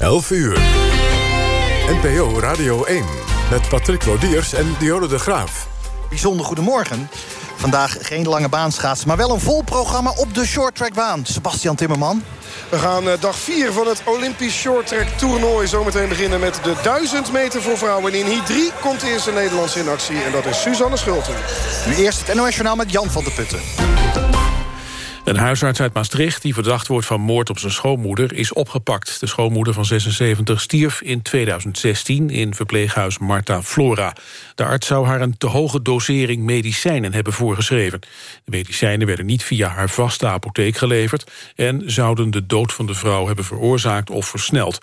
11 uur. NPO Radio 1. Met Patrick Lodiers en Diode de Graaf. Bijzonder goedemorgen. Vandaag geen lange baanschaatsen, maar wel een vol programma op de shorttrackbaan. Sebastian Timmerman. We gaan eh, dag 4 van het Olympisch shorttrack toernooi zometeen beginnen met de 1000 meter voor vrouwen. In Heat 3 komt de eerste Nederlandse in actie en dat is Suzanne Schulten. Nu eerst het NOS Journaal met Jan van der Putten. Een huisarts uit Maastricht die verdacht wordt van moord op zijn schoonmoeder is opgepakt. De schoonmoeder van 76 stierf in 2016 in verpleeghuis Marta Flora. De arts zou haar een te hoge dosering medicijnen hebben voorgeschreven. De medicijnen werden niet via haar vaste apotheek geleverd... en zouden de dood van de vrouw hebben veroorzaakt of versneld.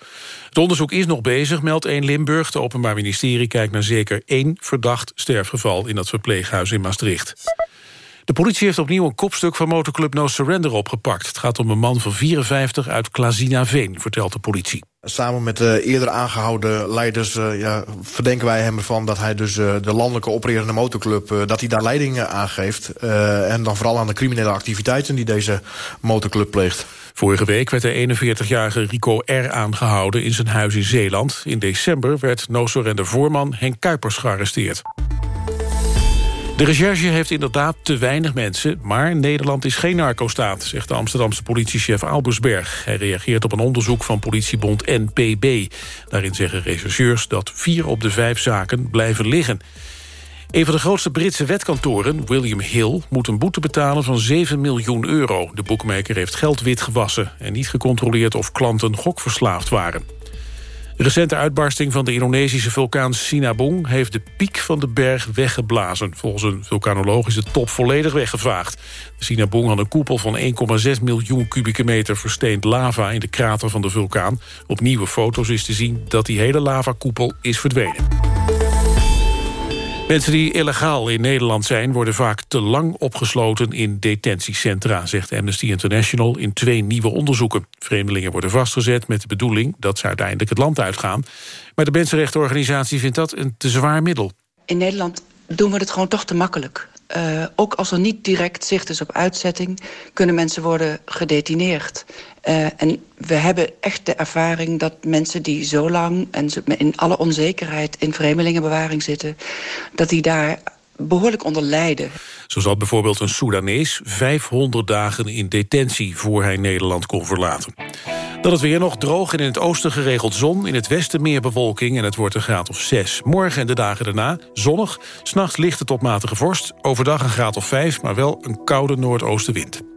Het onderzoek is nog bezig, meldt 1 Limburg. De Openbaar Ministerie kijkt naar zeker één verdacht sterfgeval... in dat verpleeghuis in Maastricht. De politie heeft opnieuw een kopstuk van motorclub No Surrender opgepakt. Het gaat om een man van 54 uit Veen, vertelt de politie. Samen met de eerder aangehouden leiders uh, ja, verdenken wij hem ervan... dat hij dus uh, de landelijke opererende motorclub... Dat hij daar leiding aan geeft. en dan vooral aan de criminele activiteiten die deze motorclub pleegt. Vorige week werd de 41-jarige Rico R. aangehouden in zijn huis in Zeeland. In december werd No Surrender voorman Henk Kuipers gearresteerd. De recherche heeft inderdaad te weinig mensen... maar Nederland is geen narcostaat, zegt de Amsterdamse politiechef Albersberg. Hij reageert op een onderzoek van politiebond NPB. Daarin zeggen rechercheurs dat vier op de vijf zaken blijven liggen. Een van de grootste Britse wetkantoren, William Hill... moet een boete betalen van 7 miljoen euro. De boekmaker heeft geld wit gewassen... en niet gecontroleerd of klanten gokverslaafd waren. De recente uitbarsting van de Indonesische vulkaan Sinabung... heeft de piek van de berg weggeblazen. Volgens een vulkanoloog is de top volledig weggevaagd. De Sinabung had een koepel van 1,6 miljoen kubieke meter... versteend lava in de krater van de vulkaan. Op nieuwe foto's is te zien dat die hele lavakoepel is verdwenen. Mensen die illegaal in Nederland zijn... worden vaak te lang opgesloten in detentiecentra... zegt Amnesty International in twee nieuwe onderzoeken. Vreemdelingen worden vastgezet met de bedoeling... dat ze uiteindelijk het land uitgaan. Maar de Mensenrechtenorganisatie vindt dat een te zwaar middel. In Nederland doen we het gewoon toch te makkelijk. Uh, ook als er niet direct zicht is op uitzetting... kunnen mensen worden gedetineerd. Uh, en we hebben echt de ervaring dat mensen die zo lang... en in alle onzekerheid in vreemdelingenbewaring zitten... dat die daar behoorlijk onder lijden. Zo zat bijvoorbeeld een Soedanees 500 dagen in detentie... voor hij Nederland kon verlaten. Dan het weer nog droog en in het oosten geregeld zon. In het westen meer bewolking en het wordt een graad of 6. Morgen en de dagen daarna zonnig. S'nachts lichte tot matige vorst. Overdag een graad of 5, maar wel een koude noordoostenwind.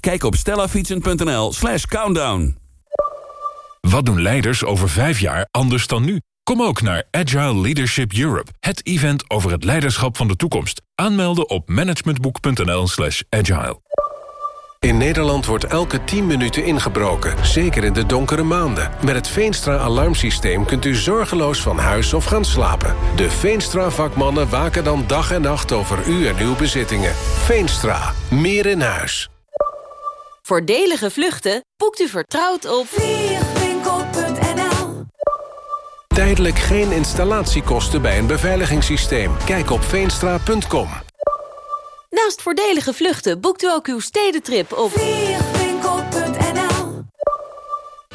Kijk op stellafietsen.nl slash countdown. Wat doen leiders over vijf jaar anders dan nu? Kom ook naar Agile Leadership Europe, het event over het leiderschap van de toekomst. Aanmelden op managementboek.nl slash agile. In Nederland wordt elke 10 minuten ingebroken, zeker in de donkere maanden. Met het Veenstra-alarmsysteem kunt u zorgeloos van huis of gaan slapen. De Veenstra-vakmannen waken dan dag en nacht over u en uw bezittingen. Veenstra, meer in huis. Voordelige vluchten boekt u vertrouwd op vliegwinkel.nl Tijdelijk geen installatiekosten bij een beveiligingssysteem. Kijk op veenstra.com. Naast voordelige vluchten boekt u ook uw stedentrip op vliegwinkel.nl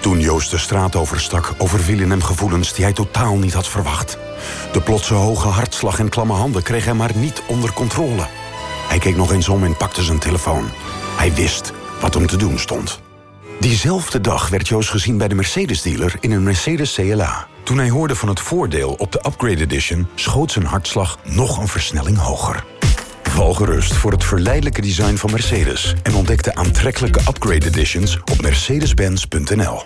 Toen Joost de straat overstak, overvielen hem gevoelens die hij totaal niet had verwacht. De plotse hoge hartslag en klamme handen kreeg hij maar niet onder controle. Hij keek nog eens om en pakte zijn telefoon. Hij wist wat hem te doen stond. Diezelfde dag werd Joost gezien bij de Mercedes-dealer in een Mercedes CLA. Toen hij hoorde van het voordeel op de Upgrade Edition... schoot zijn hartslag nog een versnelling hoger. Val gerust voor het verleidelijke design van Mercedes... en ontdek de aantrekkelijke Upgrade Editions op mercedes-benz.nl.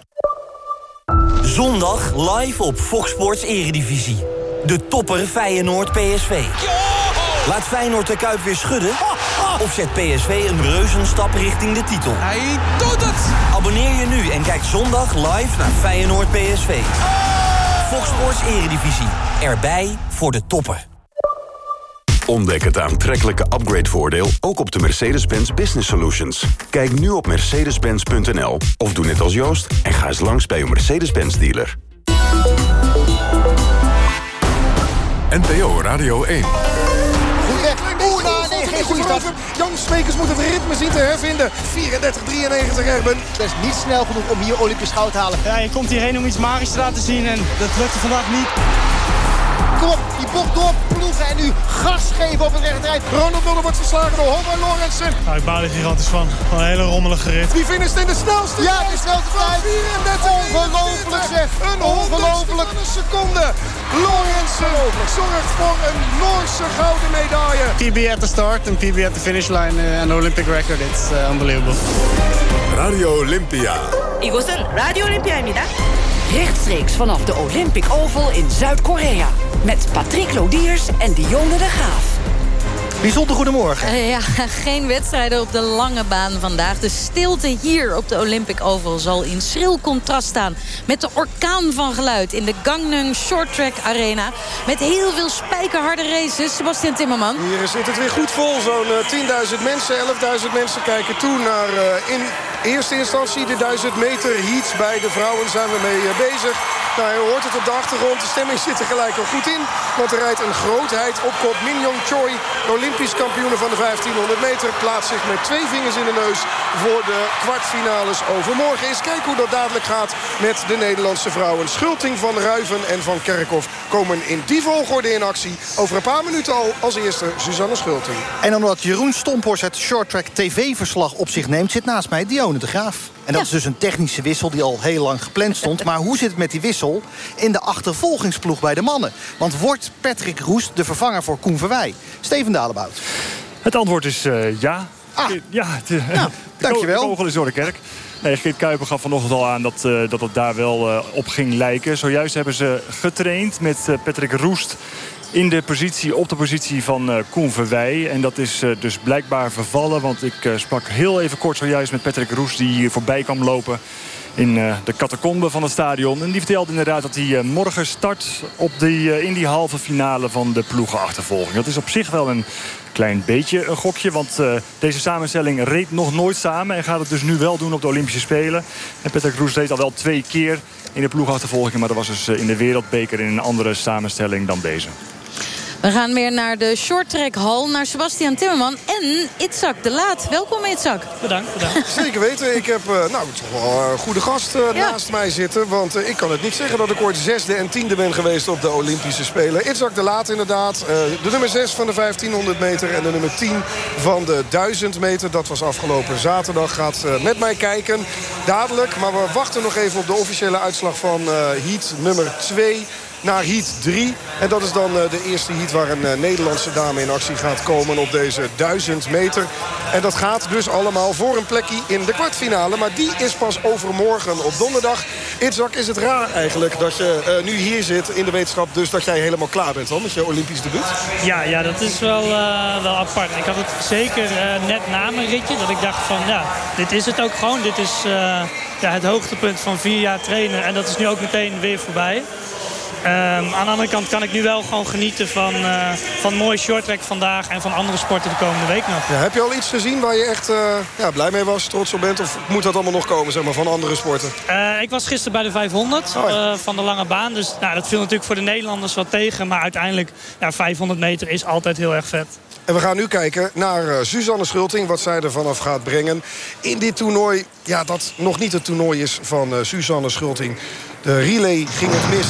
Zondag live op Fox Sports Eredivisie. De topper Feyenoord-PSV. Laat Feyenoord de Kuip weer schudden? Of zet PSV een reuzenstap richting de titel? Hij doet het! Abonneer je nu en kijk zondag live naar Feyenoord PSV. Fox Sports Eredivisie. Erbij voor de toppen. Ontdek het aantrekkelijke upgrade-voordeel ook op de Mercedes-Benz Business Solutions. Kijk nu op mercedes-benz.nl of doe net als Joost en ga eens langs bij uw Mercedes-Benz dealer. NPO Radio 1. Geen goede start. Jan Smekers moet het ritme zien te hervinden. 34-93 Erben. Dat is niet snel genoeg om hier Olympisch goud te halen. Ja, je komt hierheen om iets magisch te laten zien en dat lukte vandaag niet. Kom op, die bocht door, ploegen en nu gas geven op het rechterrijt. Ronald Mulder wordt verslagen door Homer Lorensen. Nou, ik baal er gigantisch van. Een hele rommelige rit. Wie finisht in de snelste Ja, de snelste tijd. 34 Ongelooflijk zeg. Een Ongelooflijk. een seconde. Lorensen zorgt voor een Noorse gouden medaille. PB at the start en PB at the finish line uh, an Olympic record. It's uh, unbelievable. Radio Olympia. 이곳은 라디오 올림피아입니다. Rechtstreeks vanaf de Olympic Oval in Zuid-Korea. Met Patrick Lodiers en Dionne de Graaf. Bijzonder goedemorgen. Uh, ja, geen wedstrijden op de lange baan vandaag. De stilte hier op de Olympic Oval zal in schril contrast staan... met de orkaan van geluid in de Gangneung Short Track Arena. Met heel veel spijkerharde races. Sebastian Timmerman. Hier zit het weer goed vol. Zo'n 10.000 mensen, 11.000 mensen kijken toe naar uh, in eerste instantie de 1000 meter heats. Bij de vrouwen zijn we mee uh, bezig. Nou, je hoort het op de achtergrond. De stemming zit er gelijk al goed in. Want er rijdt een grootheid op kop. Min Young Choi, Olympisch kampioen van de 1500 meter... plaatst zich met twee vingers in de neus voor de kwartfinales overmorgen. Eens kijken hoe dat dadelijk gaat met de Nederlandse vrouwen. Schulting van Ruiven en van Kerkhoff komen in die volgorde in actie. Over een paar minuten al als eerste Suzanne Schulting. En omdat Jeroen Stomphorst het shorttrack tv-verslag op zich neemt... zit naast mij Dione de Graaf. En dat is dus een technische wissel die al heel lang gepland stond. Maar hoe zit het met die wissel in de achtervolgingsploeg bij de mannen? Want wordt Patrick Roest de vervanger voor Koen Verwij? Steven Dalebout. Het antwoord is uh, ja. Ah, ja, de, nou, dankjewel. De kogel is door de kerk. Nee, Geert Kuiper gaf vanochtend al aan dat, uh, dat het daar wel uh, op ging lijken. Zojuist hebben ze getraind met uh, Patrick Roest in de positie, op de positie van uh, Koen Verwij. En dat is uh, dus blijkbaar vervallen. Want ik uh, sprak heel even kort zojuist met Patrick Roes... die hier voorbij kwam lopen in de catacombe van het stadion. En die vertelde inderdaad dat hij morgen start op die, in die halve finale van de ploegenachtervolging. Dat is op zich wel een klein beetje een gokje. Want deze samenstelling reed nog nooit samen. En gaat het dus nu wel doen op de Olympische Spelen. En Patrick Roes reed al wel twee keer in de ploegachtervolging. Maar dat was dus in de wereldbeker in een andere samenstelling dan deze. We gaan weer naar de shorttrack hal, naar Sebastian Timmerman en Itzak de Laat. Welkom Itzak. Bedankt, bedankt. Zeker weten. Ik heb uh, nou, toch wel een goede gast uh, ja. naast mij zitten. Want uh, ik kan het niet zeggen dat ik ooit zesde en tiende ben geweest op de Olympische Spelen. Itzak de Laat inderdaad. de nummer 6 van de 1500 meter en de nummer 10 van de 1000 meter. Dat was afgelopen zaterdag. Gaat met mij kijken. Dadelijk. Maar we wachten nog even op de officiële uitslag van heat nummer 2 naar heat 3. En dat is dan uh, de eerste heat waar een uh, Nederlandse dame in actie gaat komen op deze 1000 meter. En dat gaat dus allemaal voor een plekje in de kwartfinale. Maar die is pas overmorgen op donderdag. Itzak, is het raar eigenlijk dat je uh, nu hier zit in de wetenschap... dus dat jij helemaal klaar bent dan met je Olympisch debuut? Ja, ja dat is wel, wel apart. Ik had het zeker net na mijn ritje dat ik dacht van... ja, dit is het ook gewoon. Dit is ja, het hoogtepunt van vier jaar trainen. En dat is nu ook meteen weer voorbij. Um, aan de andere kant kan ik nu wel gewoon genieten van, uh, van mooi shorttrack vandaag... en van andere sporten de komende week nog. Ja, heb je al iets gezien waar je echt uh, ja, blij mee was, trots op bent? Of moet dat allemaal nog komen zeg maar, van andere sporten? Uh, ik was gisteren bij de 500 oh, ja. van de lange baan. Dus nou, dat viel natuurlijk voor de Nederlanders wat tegen. Maar uiteindelijk, ja, 500 meter is altijd heel erg vet. En we gaan nu kijken naar Suzanne Schulting. Wat zij er vanaf gaat brengen. In dit toernooi, ja, dat nog niet het toernooi is van Suzanne Schulting. De relay ging het mis.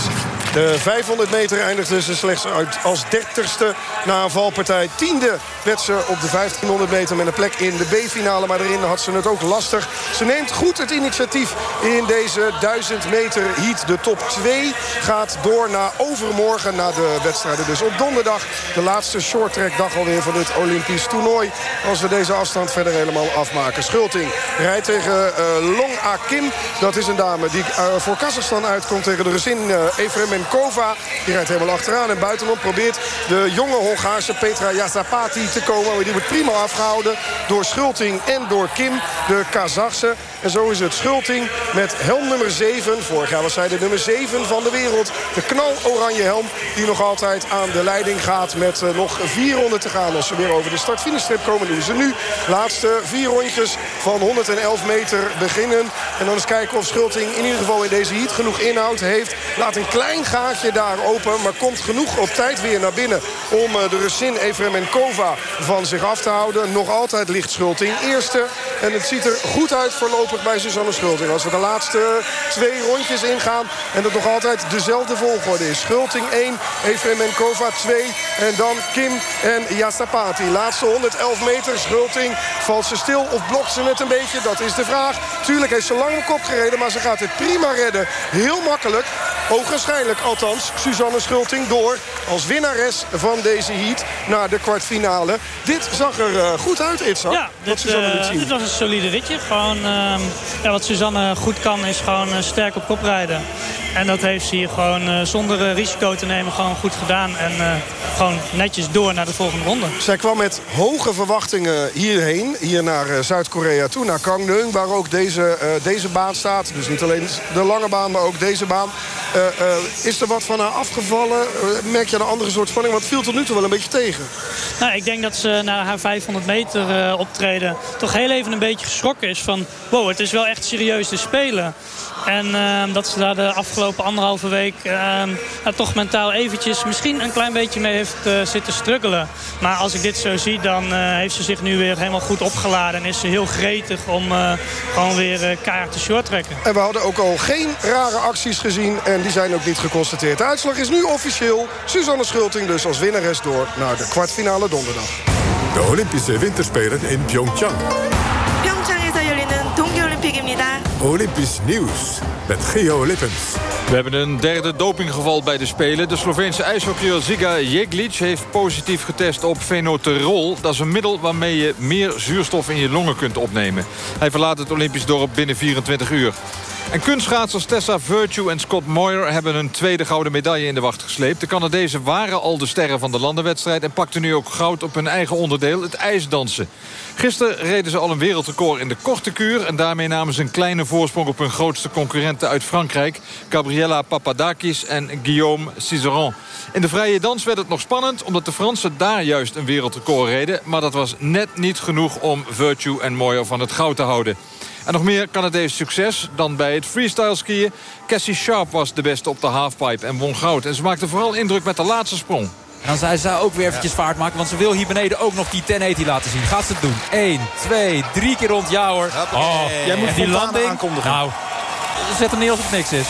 De 500 meter eindigde ze slechts uit als dertigste na een valpartij. Tiende werd ze op de 1500 meter met een plek in de B-finale. Maar daarin had ze het ook lastig. Ze neemt goed het initiatief in deze 1000 meter heat. De top 2 gaat door naar overmorgen na de wedstrijden. Dus op donderdag de laatste shorttrack dag alweer van dit Olympisch toernooi. Als we deze afstand verder helemaal afmaken. Schulting rijdt tegen uh, Long A Kim. Dat is een dame die uh, voor Kazachstan uitkomt tegen de Russin Efrem Efremenkova. Die rijdt helemaal achteraan. En buitenom probeert de jonge Hongaarse Petra Yazapati te komen. Maar die wordt prima afgehouden door Schulting en door Kim, de Kazachse. En zo is het Schulting met helm nummer 7. Vorig jaar was zij de nummer 7 van de wereld. De knaloranje helm die nog altijd aan de leiding gaat... met uh, nog vier ronden te gaan als ze weer over de start-finishstrip komen. Doen ze nu laatste vier rondjes van 111 meter beginnen. En dan eens kijken of Schulting in ieder geval in deze heat genoeg inhoud heeft. Laat een klein gaatje daar open, maar komt genoeg op tijd weer naar binnen... om uh, de Russin Efremenkova van zich af te houden. Nog altijd ligt Schulting eerste. En het ziet er goed uit voorlopig bij Susanne Schulting. Als we de laatste twee rondjes ingaan en dat nog altijd dezelfde volgorde is. Schulting 1, Efremenkova 2 en dan Kim en Yastapati. Laatste 111 meter, Schulting. Valt ze stil of blokt ze het een beetje? Dat is de vraag. Tuurlijk heeft ze lang op kop gereden, maar ze gaat het prima redden. Heel makkelijk. Ogenschijnlijk althans. Suzanne Schulting door als winnares van deze heat naar de kwartfinale. Dit zag er uh, goed uit, Itzak. Ja, dit, uh, dit, was een solide ritje. Gewoon, uh, ja, wat Suzanne goed kan is gewoon sterk op kop rijden. En dat heeft ze hier gewoon zonder risico te nemen gewoon goed gedaan. En gewoon netjes door naar de volgende ronde. Zij kwam met hoge verwachtingen hierheen. Hier naar Zuid-Korea toe, naar Gangneung. Waar ook deze, deze baan staat. Dus niet alleen de lange baan, maar ook deze baan. Uh, uh, is er wat van haar afgevallen? Uh, merk je een andere soort spanning? Wat viel tot nu toe wel een beetje tegen? Nou, ik denk dat ze na haar 500 meter optreden... toch heel even een beetje geschrokken is van... wow, het is wel echt serieus te spelen. En dat ze daar de afgelopen anderhalve week... nou, toch mentaal eventjes misschien een klein beetje mee heeft zitten struggelen. Maar als ik dit zo zie, dan heeft ze zich nu weer helemaal goed opgeladen... en is ze heel gretig om gewoon weer keihard te short trekken. En we hadden ook al geen rare acties gezien... En die zijn ook niet geconstateerd. De uitslag is nu officieel. Suzanne Schulting dus als winnares door naar de kwartfinale donderdag. De Olympische Winterspelen in Pyeongchang. Pyeongchang에서 열리는 동계올림픽입니다. Olympisch nieuws met Geo Lippens. We hebben een derde dopinggeval bij de Spelen. De Sloveense ijshockeyer Ziga Jeglic heeft positief getest op fenoterol. Dat is een middel waarmee je meer zuurstof in je longen kunt opnemen. Hij verlaat het Olympisch dorp binnen 24 uur. En kunstschaatsers Tessa Virtue en Scott Moyer hebben een tweede gouden medaille in de wacht gesleept. De Canadezen waren al de sterren van de landenwedstrijd... en pakten nu ook goud op hun eigen onderdeel, het ijsdansen. Gisteren reden ze al een wereldrecord in de korte kuur... en daarmee namen ze een kleine voorsprong op hun grootste concurrenten uit Frankrijk... Gabriella Papadakis en Guillaume Cizeron. In de vrije dans werd het nog spannend... omdat de Fransen daar juist een wereldrecord reden... maar dat was net niet genoeg om Virtue en Moyer van het goud te houden. En nog meer Canadees succes dan bij het freestyle skiën. Cassie Sharp was de beste op de halfpipe en won goud. En ze maakte vooral indruk met de laatste sprong. En dan zij zou ook weer eventjes vaart maken. Want ze wil hier beneden ook nog die 1080 laten zien. Gaat ze het doen? 1, 2, 3 keer rond. Ja hoor. Oh, Jij moet die landing aankondigen. Nou, zet hem neer als het niks is.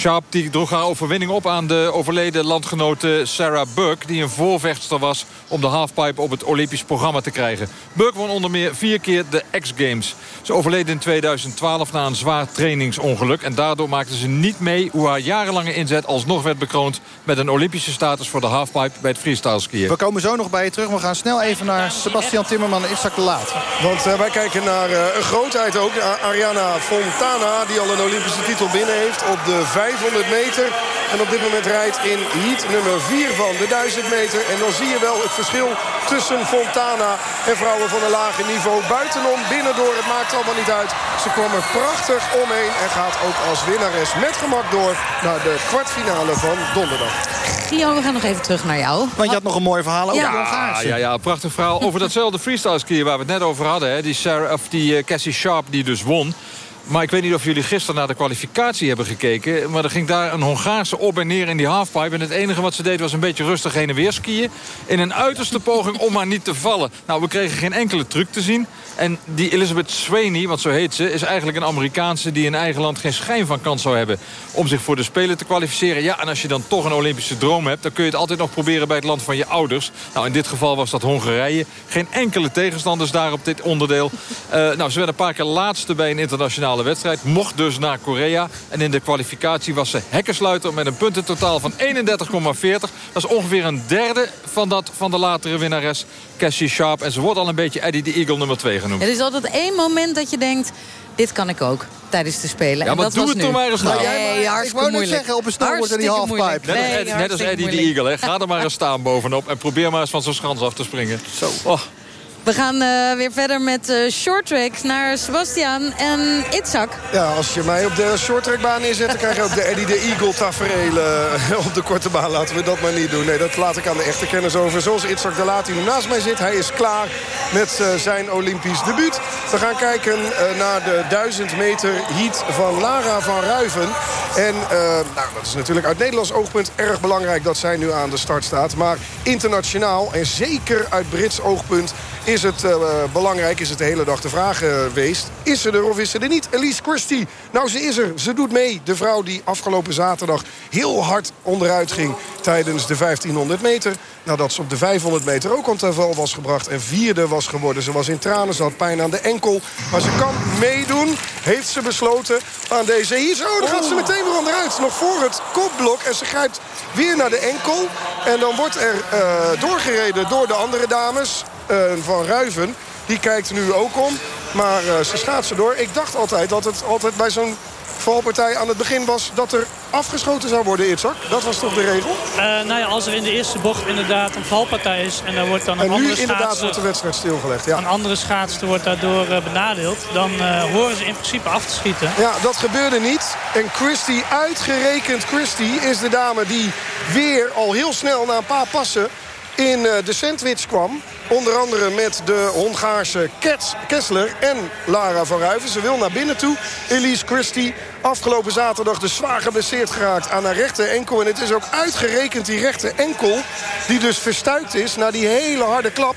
Sharp die droeg haar overwinning op aan de overleden landgenote Sarah Buck... die een voorvechtster was om de halfpipe op het Olympisch programma te krijgen. Buck won onder meer vier keer de X-Games. Ze overleed in 2012 na een zwaar trainingsongeluk... en daardoor maakte ze niet mee hoe haar jarenlange inzet alsnog werd bekroond... met een Olympische status voor de halfpipe bij het freestyle skiën. We komen zo nog bij je terug. We gaan snel even naar Sebastian Timmerman en Isaac de Laat. Want uh, wij kijken naar uh, een grootheid ook. Ariana Fontana, die al een Olympische titel binnen heeft op de 500 meter. En op dit moment rijdt in heat nummer 4 van de 1000 meter. En dan zie je wel het verschil tussen Fontana en vrouwen van een lager niveau. Buitenom, binnendoor, het maakt allemaal niet uit. Ze kwam er prachtig omheen en gaat ook als winnares met gemak door naar de kwartfinale van donderdag. Gio, we gaan nog even terug naar jou. Want je had nog een mooi verhaal over ja. Hongaarse. Ja, ja, prachtig verhaal over datzelfde freestyle skiën waar we het net over hadden. Hè. Die, Sarah, of die uh, Cassie Sharp die dus won. Maar ik weet niet of jullie gisteren naar de kwalificatie hebben gekeken. Maar er ging daar een Hongaarse op en neer in die halfpipe. En het enige wat ze deed was een beetje rustig heen en weer skiën. In een uiterste poging om maar niet te vallen. Nou, we kregen geen enkele truc te zien. En die Elizabeth Sweeney, want zo heet ze... is eigenlijk een Amerikaanse die in eigen land geen schijn van kans zou hebben... om zich voor de Spelen te kwalificeren. Ja, en als je dan toch een Olympische droom hebt... dan kun je het altijd nog proberen bij het land van je ouders. Nou, in dit geval was dat Hongarije. Geen enkele tegenstanders daar op dit onderdeel. Uh, nou, ze werden een paar keer laatste bij een internationale wedstrijd. Mocht dus naar Korea. En in de kwalificatie was ze hekkensluiter met een puntentotaal van 31,40. Dat is ongeveer een derde van dat van de latere winnares Cassie Sharp. En ze wordt al een beetje Eddie de Eagle nummer 2 genoemd. Het is altijd één moment dat je denkt... dit kan ik ook tijdens de Spelen. Ja, en maar dat doe was het nu. toch maar eens nou. Nee, ik wou net zeggen, op een snowboard en die halfpipe. Nee, als, net als Eddie de. Eagle. Hè. Ga er maar eens staan bovenop. En probeer maar eens van zo'n schans af te springen. Zo. Oh. We gaan eh, weer verder met eh short track naar Sebastian en Itzak. Ja, als je mij op de shorttrackbaan neerzet... dan krijg je ook de Eddie de Eagle tafereelen eh, op de korte baan. Laten we dat maar niet doen. Nee, dat laat ik aan de echte kennis over. Zoals Itzak de Laat die nu naast mij zit. Hij is klaar met eh, zijn Olympisch debuut. We gaan kijken eh, naar de 1000 meter heat van Lara van Ruiven. En eh, nou, dat is natuurlijk uit Nederlands oogpunt erg belangrijk... dat zij nu aan de start staat. Maar internationaal en zeker uit Brits oogpunt is het uh, belangrijk, is het de hele dag de vraag geweest. Is ze er of is ze er niet? Elise Christie, nou ze is er, ze doet mee. De vrouw die afgelopen zaterdag heel hard onderuit ging tijdens de 1500 meter. Nadat ze op de 500 meter ook aan ten val was gebracht en vierde was geworden. Ze was in tranen, ze had pijn aan de enkel. Maar ze kan meedoen, heeft ze besloten aan deze hier. Zo, dan gaat ze meteen weer onderuit. Nog voor het kopblok en ze grijpt weer naar de enkel. En dan wordt er uh, doorgereden door de andere dames van Ruiven. Die kijkt nu ook om. Maar uh, ze schaatsen door. Ik dacht altijd dat het altijd bij zo'n valpartij aan het begin was... dat er afgeschoten zou worden, Itzak. Dat was toch de regel? Uh, nou ja, als er in de eerste bocht inderdaad een valpartij is... en daar wordt dan een en nu andere inderdaad schaatser, wordt de wedstrijd stilgelegd. Ja. Een andere schaatster wordt daardoor benadeeld. Dan uh, horen ze in principe af te schieten. Ja, dat gebeurde niet. En Christy, uitgerekend Christy, is de dame die weer al heel snel na een paar passen in de sandwich kwam. Onder andere met de Hongaarse Kessler en Lara van Ruiven. Ze wil naar binnen toe. Elise Christie afgelopen zaterdag dus zwaar geblesseerd geraakt aan haar rechter enkel. En het is ook uitgerekend die rechter enkel die dus verstuikt is na die hele harde klap.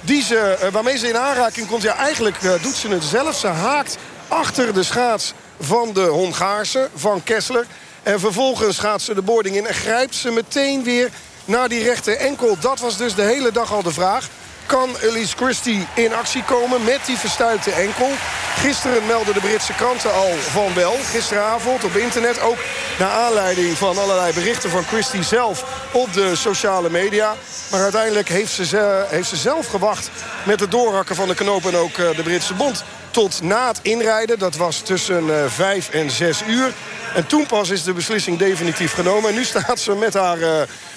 Die ze, waarmee ze in aanraking komt. Ja, eigenlijk doet ze het zelf. Ze haakt achter de schaats van de Hongaarse, van Kessler. En vervolgens gaat ze de boarding in en grijpt ze meteen weer naar die rechter enkel. Dat was dus de hele dag al de vraag. Kan Elise Christie in actie komen met die verstuikte enkel? Gisteren meldden de Britse kranten al van wel. Gisteravond op internet ook naar aanleiding van allerlei berichten van Christie zelf op de sociale media. Maar uiteindelijk heeft ze, heeft ze zelf gewacht met het doorhakken van de knoop en ook de Britse bond. Tot na het inrijden, dat was tussen 5 en 6 uur. En toen pas is de beslissing definitief genomen. En nu staat ze met haar uh,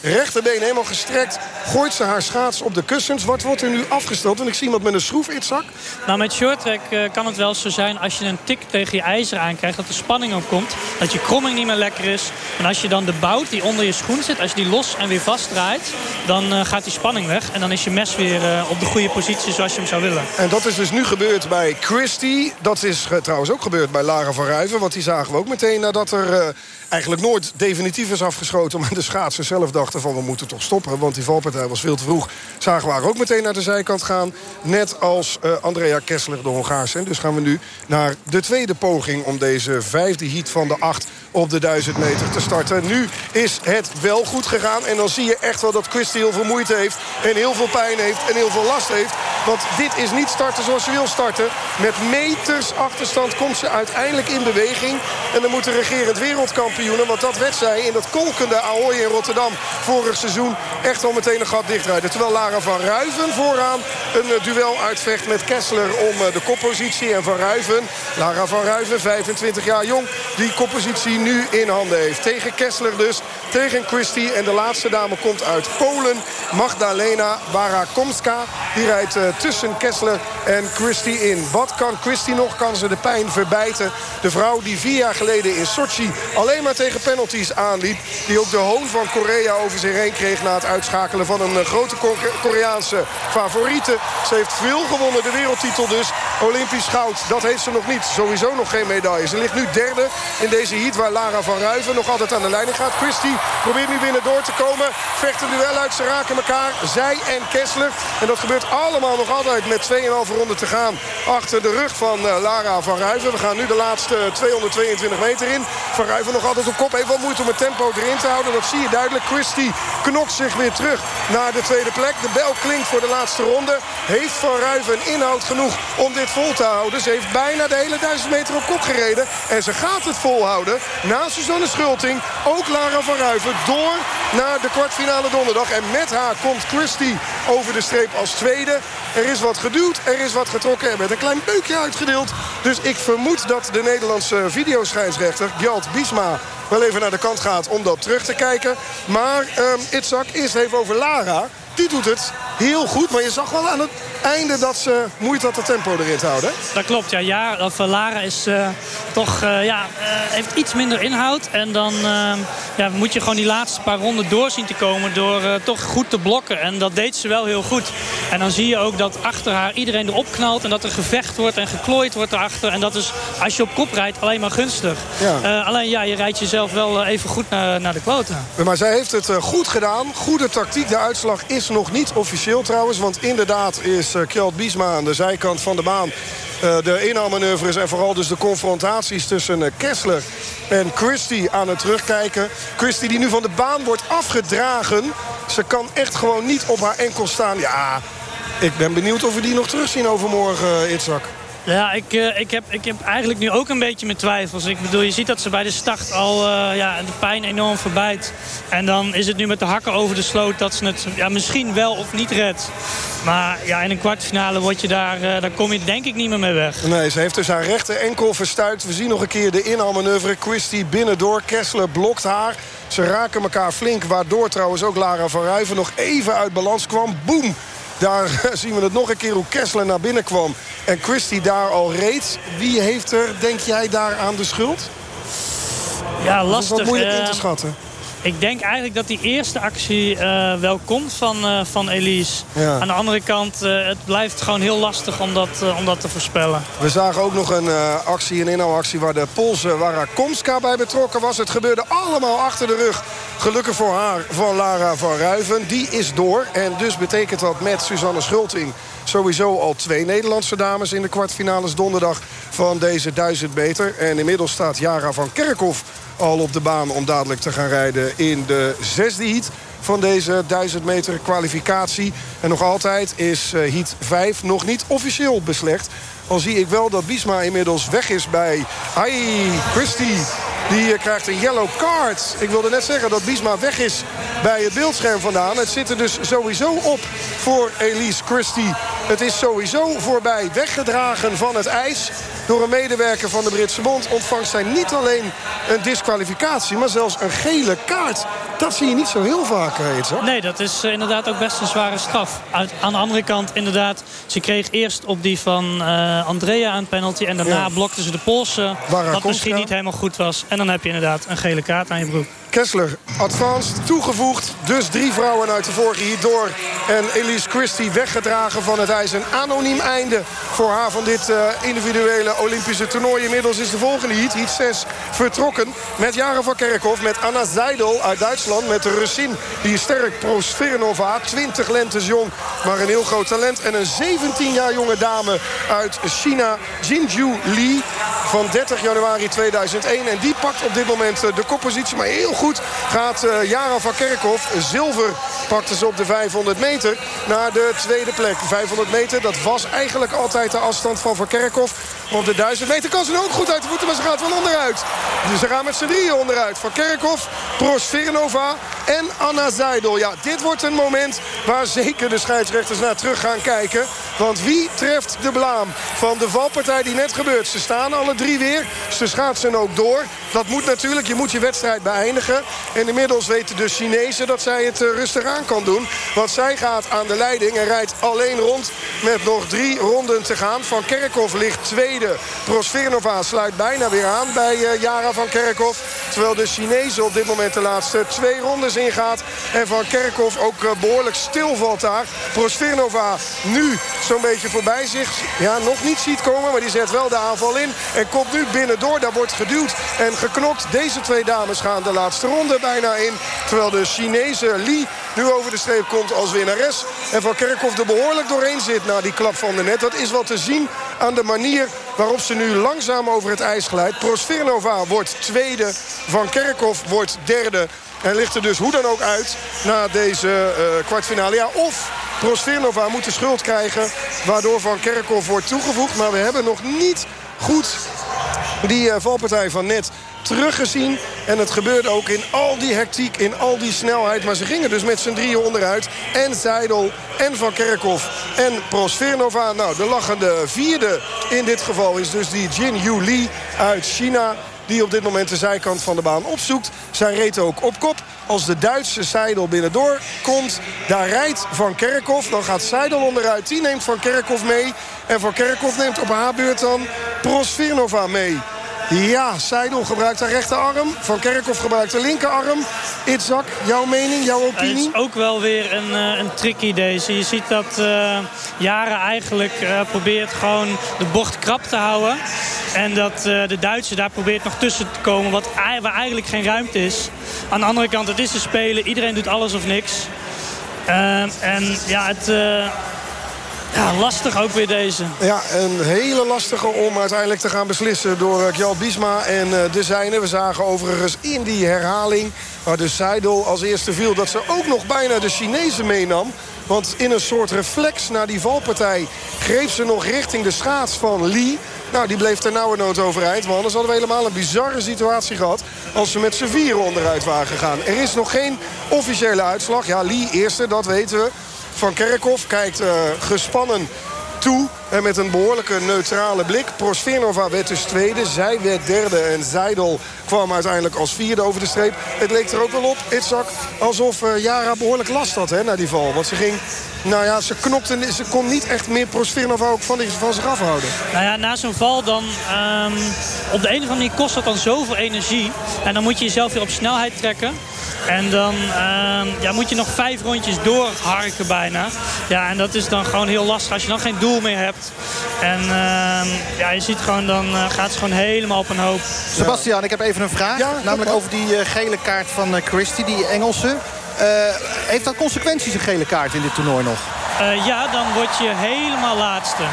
rechterbeen helemaal gestrekt. Gooit ze haar schaats op de kussens. Wat wordt er nu afgesteld? Want ik zie iemand met een schroef in het zak. Nou, met shorttrack uh, kan het wel zo zijn als je een tik tegen je ijzer aankrijgt... dat er spanning op komt, dat je kromming niet meer lekker is. En als je dan de bout die onder je schoen zit, als je die los en weer vastdraait... dan uh, gaat die spanning weg en dan is je mes weer op de goede positie zoals je hem zou willen. En dat is dus nu gebeurd bij Christie. Dat is trouwens ook gebeurd bij Lara van Ruiven. Want die zagen we ook meteen nadat er uh, eigenlijk nooit definitief is afgeschoten. Maar de schaatsers zelf dachten van we moeten toch stoppen. Want die valpartij was veel te vroeg. Zagen we haar ook meteen naar de zijkant gaan. Net als uh, Andrea Kessler, de Hongaarse. Dus gaan we nu naar de tweede poging om deze vijfde heat van de acht op de 1000 meter te starten. Nu is het wel goed gegaan. En dan zie je echt wel dat Christy heel veel moeite heeft. En heel veel pijn heeft. En heel veel last heeft. Want dit is niet starten zoals ze wil starten. Met meters achterstand komt ze uiteindelijk in beweging. En dan moet de regerend wereldkampioenen... want dat werd zij in dat kolkende Ahoy in Rotterdam vorig seizoen... echt al meteen een gat dichtrijden. Terwijl Lara van Ruiven vooraan een duel uitvecht met Kessler... om de koppositie en van Ruiven, Lara van Ruiven, 25 jaar jong... die koppositie nu in handen heeft. Tegen Kessler dus, tegen Christie. En de laatste dame komt uit Polen. Magdalena Barakomska. Die rijdt uh, tussen Kessler en Christie in. Wat kan Christie nog? Kan ze de pijn verbijten? De vrouw die vier jaar geleden in Sochi alleen maar tegen penalties aanliep. Die ook de hoon van Korea over zich heen kreeg... na het uitschakelen van een uh, grote Koreaanse favoriete. Ze heeft veel gewonnen, de wereldtitel dus. Olympisch goud, dat heeft ze nog niet. Sowieso nog geen medaille. Ze ligt nu derde in deze heat waar Lara van Ruiven nog altijd aan de leiding gaat. Christie probeert nu binnen door te komen. Vecht een duel uit, ze raken elkaar. Zij en Kessler. En dat gebeurt allemaal nog altijd met 2,5 ronden te gaan. Achter de rug van uh, Lara van Ruiven. We gaan nu de laatste 222 meter in. Van Ruiven nog altijd op kop. Heeft wel moeite om het tempo erin te houden. Dat zie je duidelijk. Christie knokt zich weer terug naar de tweede plek. De bel klinkt voor de laatste ronde. Heeft Van Ruiven inhoud genoeg om dit vol te houden. Ze heeft bijna de hele 1000 meter op kop gereden. En ze gaat het volhouden. Na Suzanne Schulting, ook Lara van Ruiven, door naar de kwartfinale donderdag. En met haar komt Christie over de streep als tweede. Er is wat geduwd, er is wat getrokken. Er werd een klein beukje uitgedeeld Dus ik vermoed dat de Nederlandse videoschijnsrechter... Gjalt Biesma wel even naar de kant gaat om dat terug te kijken. Maar um, Itzak eerst even over Lara. Die doet het heel goed. Maar je zag wel aan het einde dat ze moeite had de tempo erin te houden. Dat klopt, ja. ja of, uh, Lara is uh, toch, uh, ja, heeft iets minder inhoud. En dan ja, moet je gewoon die laatste paar ronden doorzien te komen... door toch goed te blokken. En dat deed ze wel heel goed. En dan zie je ook dat achter haar iedereen erop knalt... en dat er gevecht wordt en geklooid wordt erachter. En dat is, als je op kop rijdt, alleen maar gunstig. Ja. alleen, ja, je rijdt jezelf wel even goed naar, naar de quota. Maar zij heeft het goed gedaan. Goede tactiek. De uitslag is nog niet officieel trouwens. Want inderdaad is uh, Kjeld Biesma aan de zijkant van de baan. Uh, de inhaalmanoeuvres en vooral dus de confrontaties tussen uh, Kessler en Christie aan het terugkijken. Christie die nu van de baan wordt afgedragen. Ze kan echt gewoon niet op haar enkel staan. Ja, ik ben benieuwd of we die nog terugzien overmorgen, Itzak. Ja, ik, uh, ik, heb, ik heb eigenlijk nu ook een beetje mijn twijfels. Ik bedoel, je ziet dat ze bij de start al uh, ja, de pijn enorm verbijt. En dan is het nu met de hakken over de sloot dat ze het ja, misschien wel of niet redt. Maar ja, in een kwartfinale word je daar, uh, kom je denk ik niet meer mee weg. Nee, ze heeft dus haar rechter enkel verstuit. We zien nog een keer de inhaalmanoeuvre. Christie binnendoor. Kessler blokt haar. Ze raken elkaar flink, waardoor trouwens ook Lara van Ruiven nog even uit balans kwam. Boom! Daar zien we het nog een keer hoe Kessler naar binnen kwam. En Christie daar al reed. Wie heeft er, denk jij, daar aan de schuld? Ja, lastig. Dat is wat moeilijk in te schatten. Ik denk eigenlijk dat die eerste actie uh, wel komt van, uh, van Elise. Ja. Aan de andere kant, uh, het blijft gewoon heel lastig om dat, om dat te voorspellen. We zagen ook nog een actie, een inhaalactie... waar de Poolse Wara Komska bij betrokken was. Het gebeurde allemaal achter de rug. Gelukkig voor haar van Lara van Ruiven. Die is door. En dus betekent dat met Suzanne Schulting sowieso al twee Nederlandse dames in de kwartfinales donderdag van deze 1000 meter. En inmiddels staat Jara van Kerkhoff al op de baan om dadelijk te gaan rijden in de zesde heat van deze 1000 meter kwalificatie. En nog altijd is uh, heat 5 nog niet officieel beslecht. Al zie ik wel dat Biesma inmiddels weg is bij Ai Christie. Die uh, krijgt een yellow card. Ik wilde net zeggen dat Biesma weg is bij het beeldscherm vandaan. Het zit er dus sowieso op voor Elise Christie. Het is sowieso voorbij weggedragen van het ijs. Door een medewerker van de Britse Bond ontvangt zij niet alleen een disqualificatie... maar zelfs een gele kaart. Dat zie je niet zo heel vaak, Reetsa. Nee, dat is uh, inderdaad ook best een zware straf. Aan de andere kant, inderdaad, ze kreeg eerst op die van Andrea een penalty... en daarna ja. blokte ze de polsen, wat misschien niet helemaal goed was. En dan heb je inderdaad een gele kaart aan je broek. Kessler, advanced, toegevoegd. Dus drie vrouwen uit de vorige heat door. En Elise Christie weggedragen van het ijs. Een anoniem einde voor haar van dit uh, individuele Olympische toernooi. Inmiddels is de volgende heat, heat 6, vertrokken. Met Jaren van Kerkhoff, met Anna Seidel uit Duitsland. Met de Russin, die is sterk, Prosvirinova. 20 lentes jong, maar een heel groot talent. En een 17 jaar jonge dame uit China, Jinju Li. Van 30 januari 2001. En die pakt op dit moment de koppositie. Maar heel goed gaat uh, Jara van Kerkhoff. Zilver pakte ze op de 500 meter naar de tweede plek. 500 meter, dat was eigenlijk altijd de afstand van Van Kerkhoff. Op de 1000 meter kan ze ook goed uit de voeten, maar ze gaat van onderuit. Dus ze gaan met z'n drieën onderuit. Van Kerkhoff, Prosvirinova en Anna Seidel. Ja, dit wordt een moment waar zeker de scheidsrechters naar terug gaan kijken. Want wie treft de blaam van de valpartij die net gebeurt? Ze staan alle drie weer. Ze schaatsen ook door. Dat moet natuurlijk. Je moet je wedstrijd beëindigen. En inmiddels weten de Chinezen dat zij het rustig aan kan doen. Want zij gaat aan de leiding en rijdt alleen rond met nog drie ronden te gaan. Van Kerkhoff ligt tweede. Prosvirinova sluit bijna weer aan bij uh, Jara van Kerkhoff. Terwijl de Chinezen op dit moment de laatste twee rondes ingaat. En van Kerkhoff ook uh, behoorlijk stilvalt daar. Prosvirinova nu zo'n beetje voorbij zich. Ja, nog niet ziet komen, maar die zet wel de aanval in. En komt nu binnendoor. Daar wordt geduwd en geknokt. Deze twee dames gaan de laatste ronde bijna in. Terwijl de Chinese Li nu over de streep komt als winnares. En Van Kerkhoff er behoorlijk doorheen zit na die klap van de net. Dat is wat te zien aan de manier waarop ze nu langzaam over het ijs glijdt. Prosvirinova wordt tweede. Van Kerkhoff wordt derde. En ligt er dus hoe dan ook uit na deze uh, kwartfinale. Ja, of Prosvirinova moet de schuld krijgen. Waardoor Van Kerkhoff wordt toegevoegd. Maar we hebben nog niet goed die uh, valpartij van net teruggezien. En het gebeurde ook in al die hectiek, in al die snelheid. Maar ze gingen dus met z'n drieën onderuit. En Seidel, en Van Kerkhoff, en Prosvernova. Nou, de lachende vierde in dit geval is dus die Jin Yu Lee uit China die op dit moment de zijkant van de baan opzoekt. Zij reed ook op kop. Als de Duitse Seidel binnendoor komt, daar rijdt Van Kerkhoff. Dan gaat Seidel onderuit. Die neemt Van Kerkhoff mee. En Van Kerkhoff neemt op haar beurt dan Prosvirnova mee. Ja, Seidel gebruikt haar rechterarm. Van Kerkhoff gebruikt de linkerarm. Itzak, jouw mening, jouw opinie? Het is ook wel weer een, uh, een tricky deze. Je ziet dat uh, Jaren eigenlijk uh, probeert gewoon de bocht krap te houden. En dat de Duitse daar probeert nog tussen te komen. Wat, waar eigenlijk geen ruimte is. Aan de andere kant, het is te spelen. Iedereen doet alles of niks. en ja, het... Ja, lastig ook weer deze. Ja, een hele lastige om uiteindelijk te gaan beslissen door Kjal Biesma en de zijne. We zagen overigens in die herhaling waar de Seidel als eerste viel... dat ze ook nog bijna de Chinezen meenam. Want in een soort reflex naar die valpartij greep ze nog richting de schaats van Lee... Nou, die bleef ter nauwe nood overeind. Maar anders hadden we helemaal een bizarre situatie gehad... als ze met z'n vieren onderuit waren gegaan. Er is nog geen officiële uitslag. Ja, Lee eerste, dat weten we. Van Kerkhoff kijkt uh, gespannen toe. En met een behoorlijke neutrale blik. Prosvirnova werd dus tweede. Zij werd derde. En Zijdel kwam uiteindelijk als vierde over de streep. Het leek er ook wel op, Itzak, alsof uh, Jara behoorlijk last had hè, na die val. Want ze ging... Nou ja, ze knopte, ze kon niet echt meer Prosvirnova ook van, zich afhouden. Nou ja, na zo'n val dan... Um, op de een of andere manier kost dat dan zoveel energie. En dan moet je jezelf weer op snelheid trekken. En dan um, ja, moet je nog vijf rondjes doorharken bijna. Ja, en dat is dan gewoon heel lastig als je dan geen doel meer hebt. En uh, ja, je ziet gewoon, dan uh, gaat ze gewoon helemaal op een hoop. Sebastian, ik heb even een vraag. Ja, namelijk over die uh, gele kaart van uh, Christie, die Engelse. heeft dat consequenties, een gele kaart in dit toernooi nog? ja, dan word je helemaal laatste.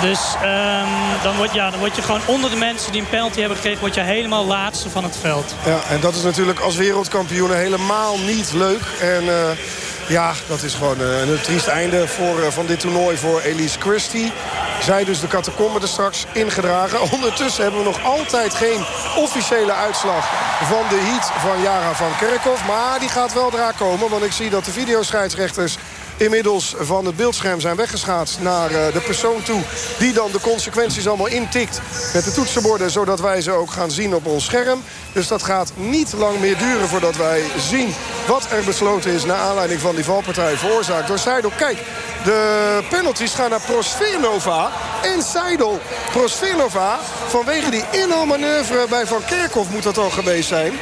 Dus um, dan, word, ja, dan je gewoon onder de mensen die een penalty hebben gekregen... word je helemaal laatste van het veld. Ja, en dat is natuurlijk als wereldkampioen helemaal niet leuk. En uh, ja, dat is gewoon uh, een triest einde voor, uh, van dit toernooi voor Elise Christie. Zij dus de catacombe er straks ingedragen. Ondertussen hebben we nog altijd geen officiële uitslag van de heat van Jara van Kerkhoff. Maar die gaat wel eraan komen, want ik zie dat de videoscheidsrechters inmiddels van het beeldscherm zijn weggeschaatst naar uh, de persoon toe... die dan de consequenties allemaal intikt met de toetsenborden... zodat wij ze ook gaan zien op ons scherm. Dus dat gaat niet lang meer duren voordat wij zien wat er besloten is... naar aanleiding van die valpartij veroorzaakt door Seidel. Kijk, de penalties gaan naar Prosvernova en Seidel. Prosvernova, vanwege die inhaalmanoeuvre bij Van Kerkhoff moet dat al geweest zijn.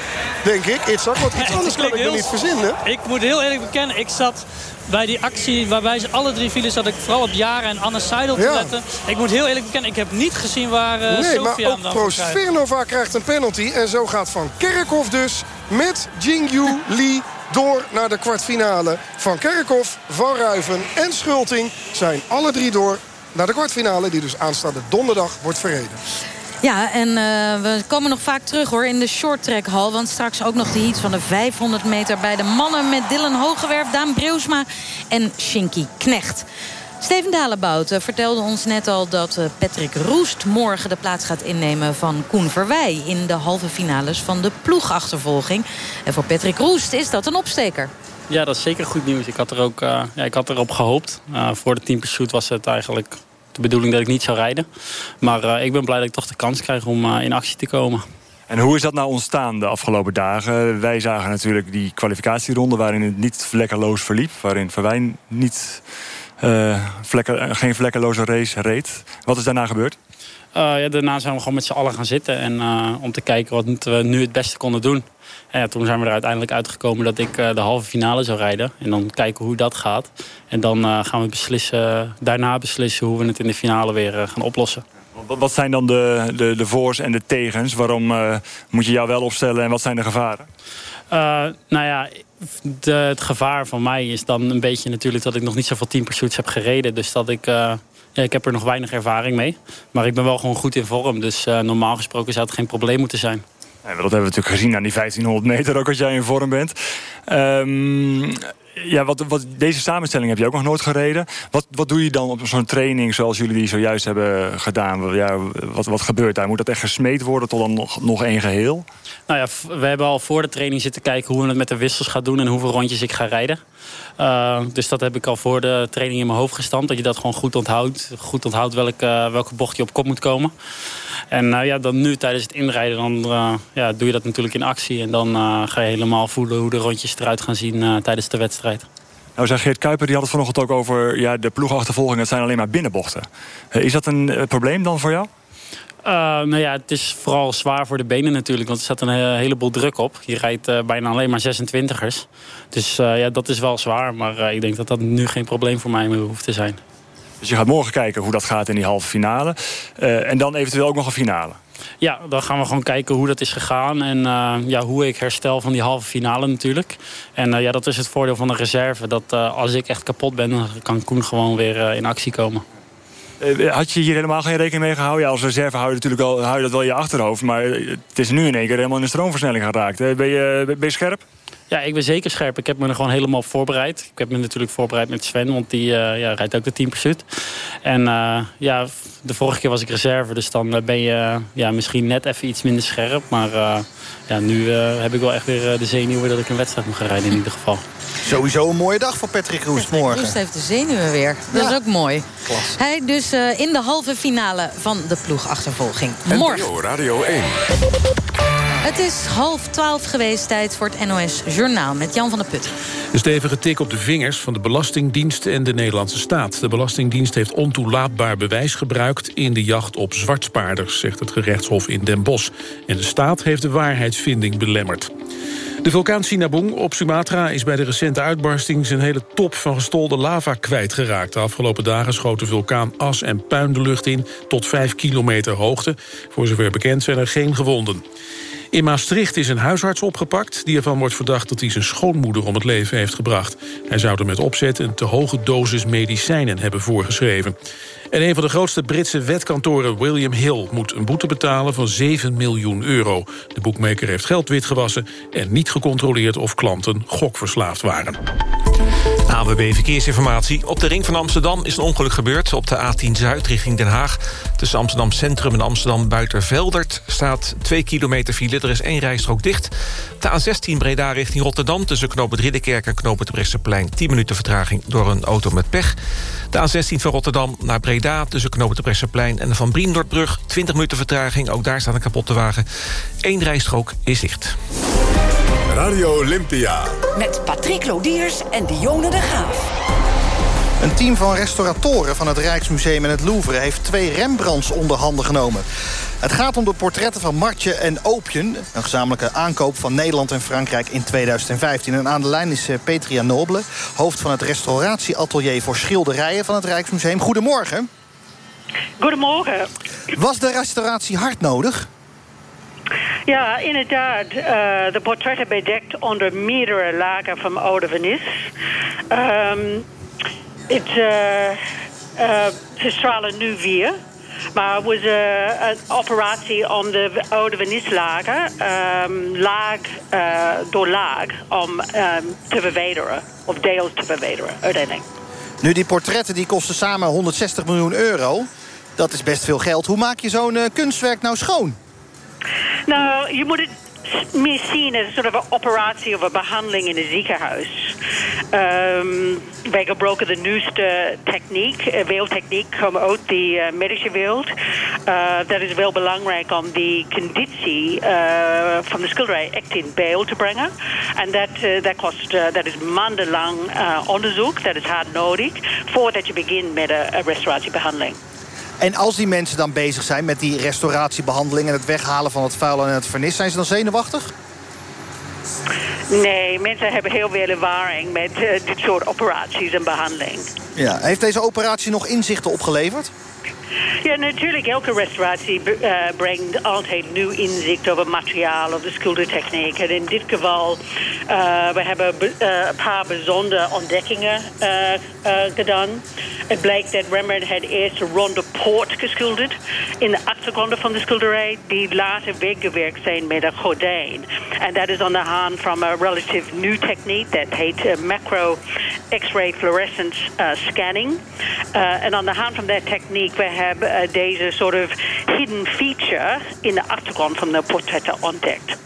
Denk ik. Itzak, want iets anders kan ik me niet verzinnen. Ik moet heel eerlijk bekennen, ik zat bij die actie waarbij ze alle drie vielen... zat ik vooral op Jaren en Anne Seidel te Ja. letten. Ik moet heel eerlijk bekennen, ik heb niet gezien waar uh, Nee, Sofia hem ook dan. Prosvernova krijgt een penalty. En zo gaat Van Kerkhoff dus met Jingyu Lee door naar de kwartfinale. Van Kerkhoff, Van Ruiven en Schulting zijn alle drie door naar de kwartfinale... die dus aanstaande donderdag wordt verreden. Ja, en eh, we komen nog vaak terug hoor in de shorttrackhal. Want straks ook nog de heat van de 500 meter bij de mannen... met Dylan Hogewerf, Daan Breusma en Shinky Knecht. Steven Dalebout eh, vertelde ons net al dat eh, Patrick Roest... morgen de plaats gaat innemen van Koen Verwij... in de halve finales van de ploegachtervolging. En voor Patrick Roest is dat een opsteker. Ja, dat is zeker goed nieuws. Ik had, er ook, ja, ik had erop gehoopt. Voor de team pursuit was het eigenlijk de bedoeling dat ik niet zou rijden. Maar uh, ik ben blij dat ik toch de kans krijg om in actie te komen. En hoe is dat nou ontstaan de afgelopen dagen? Wij zagen natuurlijk die kwalificatieronde waarin het niet vlekkeloos verliep. Waarin Verwijn niet, vlekken, geen vlekkeloze race reed. Wat is daarna gebeurd? Uh, ja, daarna zijn we gewoon met z'n allen gaan zitten. En, uh, om te kijken wat we nu het beste konden doen. En ja, toen zijn we er uiteindelijk uitgekomen dat ik uh, de halve finale zou rijden. En dan kijken hoe dat gaat. En dan gaan we beslissen, daarna beslissen hoe we het in de finale weer gaan oplossen. Wat, zijn dan de, de, de voor's en de tegens? Waarom moet je jou wel opstellen en wat zijn de gevaren? nou ja, de, het gevaar van mij is dan een beetje natuurlijk dat ik nog niet zoveel team pursuits heb gereden. Dus dat ik... Ja, ik heb er nog weinig ervaring mee. Maar ik ben wel gewoon goed in vorm. Dus normaal gesproken zou het geen probleem moeten zijn. Dat hebben we natuurlijk gezien aan die 1500 meter. Ook als jij in vorm bent. Um, ja, wat, wat, deze samenstelling heb je ook nog nooit gereden. Wat, wat doe je dan op zo'n training zoals jullie die zojuist hebben gedaan? Ja, wat, wat gebeurt daar? Moet dat echt gesmeed worden tot dan nog, nog één geheel? Nou ja, we hebben al voor de training zitten kijken hoe we het met de wissels gaan doen en hoeveel rondjes ik ga rijden. Uh, dus dat heb ik al voor de training in mijn hoofd gestampt. Dat je dat gewoon goed onthoudt. Goed onthoudt welke, uh, welke bocht je op kop moet komen. En uh, ja, dan nu tijdens het inrijden dan, ja, doe je dat natuurlijk in actie. En dan ga je helemaal voelen hoe de rondjes eruit gaan zien tijdens de wedstrijd. Nou zei Geert Kuiper, die had het vanochtend ook over... Ja, de ploegachtervolging, het zijn alleen maar binnenbochten. is dat een probleem dan voor jou? Uh, nou ja, het is vooral zwaar voor de benen natuurlijk. Want er staat een heleboel druk op. Je rijdt uh, bijna alleen maar 26ers. Dus uh, ja, dat is wel zwaar. Maar ik denk dat dat nu geen probleem voor mij meer hoeft te zijn. Dus je gaat morgen kijken hoe dat gaat in die halve finale. en dan eventueel ook nog een finale. Ja, dan gaan we gewoon kijken hoe dat is gegaan. En ja, hoe ik herstel van die halve finale natuurlijk. En ja, dat is het voordeel van de reserve. Dat als ik echt kapot ben, dan kan Koen gewoon weer in actie komen. Eh, had je hier helemaal geen rekening mee gehouden? Ja, als reserve hou je, natuurlijk al, hou je dat wel in je achterhoofd. Maar het is nu in één keer helemaal in de stroomversnelling geraakt. Ben je, ben je scherp? Ja, ik ben zeker scherp. Ik heb me er gewoon helemaal voorbereid. Ik heb me natuurlijk voorbereid met Sven, want die uh, ja, rijdt ook de team pursuit. En uh, ja, de vorige keer was ik reserve, dus dan ben je ja, misschien net even iets minder scherp. Maar uh, ja, nu heb ik wel echt weer de zenuwen dat ik een wedstrijd moet gaan rijden in ieder geval. Sowieso een mooie dag voor Patrick Roest Patrick morgen. Roest heeft de zenuwen weer. Dat is ook mooi. Klas. Hij dus in de halve finale van de ploegachtervolging. Morgen. Radio 1. Het is half twaalf geweest, tijd voor het NOS Journaal met Jan van der Put. Een stevige tik op de vingers van de Belastingdienst en de Nederlandse staat. De Belastingdienst heeft ontoelaatbaar bewijs gebruikt... in de jacht op zwartspaarders, zegt het gerechtshof in Den Bosch. En de staat heeft de waarheidsvinding belemmerd. De vulkaan Sinabung op Sumatra is bij de recente uitbarsting... zijn hele top van gestolde lava kwijtgeraakt. De afgelopen dagen schoot de vulkaan as en puin de lucht in... tot 5 kilometer hoogte. Voor zover bekend zijn er geen gewonden. In Maastricht is een huisarts opgepakt... die ervan wordt verdacht dat hij zijn schoonmoeder om het leven heeft gebracht. Hij zou er met opzet een te hoge dosis medicijnen hebben voorgeschreven. En een van de grootste Britse wetkantoren, William Hill... moet een boete betalen van 7 miljoen euro. De boekmaker heeft geld witgewassen... en niet gecontroleerd of klanten gokverslaafd waren. AWB Verkeersinformatie. Op de ring van Amsterdam is een ongeluk gebeurd... op de A10 Zuid richting Den Haag. Tussen Amsterdam Centrum en Amsterdam Buitenveldert... staat 2 kilometer file, er is één rijstrook dicht. De A16 Breda richting Rotterdam... tussen knooppunt Ridderkerk en knooppunt Bresseplein... 10 minuten vertraging door een auto met pech. De A16 van Rotterdam naar Breda... tussen knooppunt Bresseplein en de Van Briendortbrug... 20 minuten vertraging, ook daar staat een kapotte wagen. Eén rijstrook is dicht. Radio Olympia. Met Patrick Lodiers en Dionne de Graaf. Een team van restauratoren van het Rijksmuseum en het Louvre... heeft twee Rembrandts onder handen genomen. Het gaat om de portretten van Martje en Oopjen... een gezamenlijke aankoop van Nederland en Frankrijk in 2015. En aan de lijn is eh, Petria Noble, hoofd van het restauratieatelier... voor schilderijen van het Rijksmuseum. Goedemorgen. Goedemorgen. Was de restauratie hard nodig? Ja, inderdaad. Uh, de portretten bedekt onder meerdere lagen van oude vernis. Um, het, uh, uh, ze stralen nu weer. Maar het was een operatie om de oude vernislagen um, laag door laag om um, te verwijderen. Of deels te verwijderen, uiteindelijk. Nu, die portretten die kosten samen 160 miljoen euro. Dat is best veel geld. Hoe maak je zo'n kunstwerk nou schoon? Nou, je moet het meer zien als een soort van operatie of een behandeling in een ziekenhuis. Um, wij gebruiken de nieuwste techniek, wereldtechniek, komt uit de uh, medische wereld. Uh, dat is wel belangrijk om die conditie uh, van de schilderij echt in beeld te brengen. En dat, dat, kost, dat is maandenlang onderzoek, dat is hard nodig, voordat je begint met een restauratiebehandeling. En als die mensen dan bezig zijn met die restauratiebehandeling... en het weghalen van het vuil en het vernis, zijn ze dan zenuwachtig? Nee, mensen hebben heel veel ervaring met uh, dit soort operaties en behandeling. Ja. Heeft deze operatie nog inzichten opgeleverd? Ja, natuurlijk. Elke restauratie uh, brengt altijd nieuw inzicht over materiaal of de schildertechniek. En in dit geval, uh, we hebben uh, een paar bijzondere ontdekkingen gedaan. Het blijkt dat Rembrandt het eerst een ronde poort geschilderd in de achtergrond van de schilderij, die later weggewerkt zijn met een gordijn. En dat is aan de hand van een relatief nieuw techniek, dat heet macro X-ray fluorescence scanning. en aan de hand van dat techniek, we hebben deze soort of hidden feature in de achtergrond van de portretten ontdekt.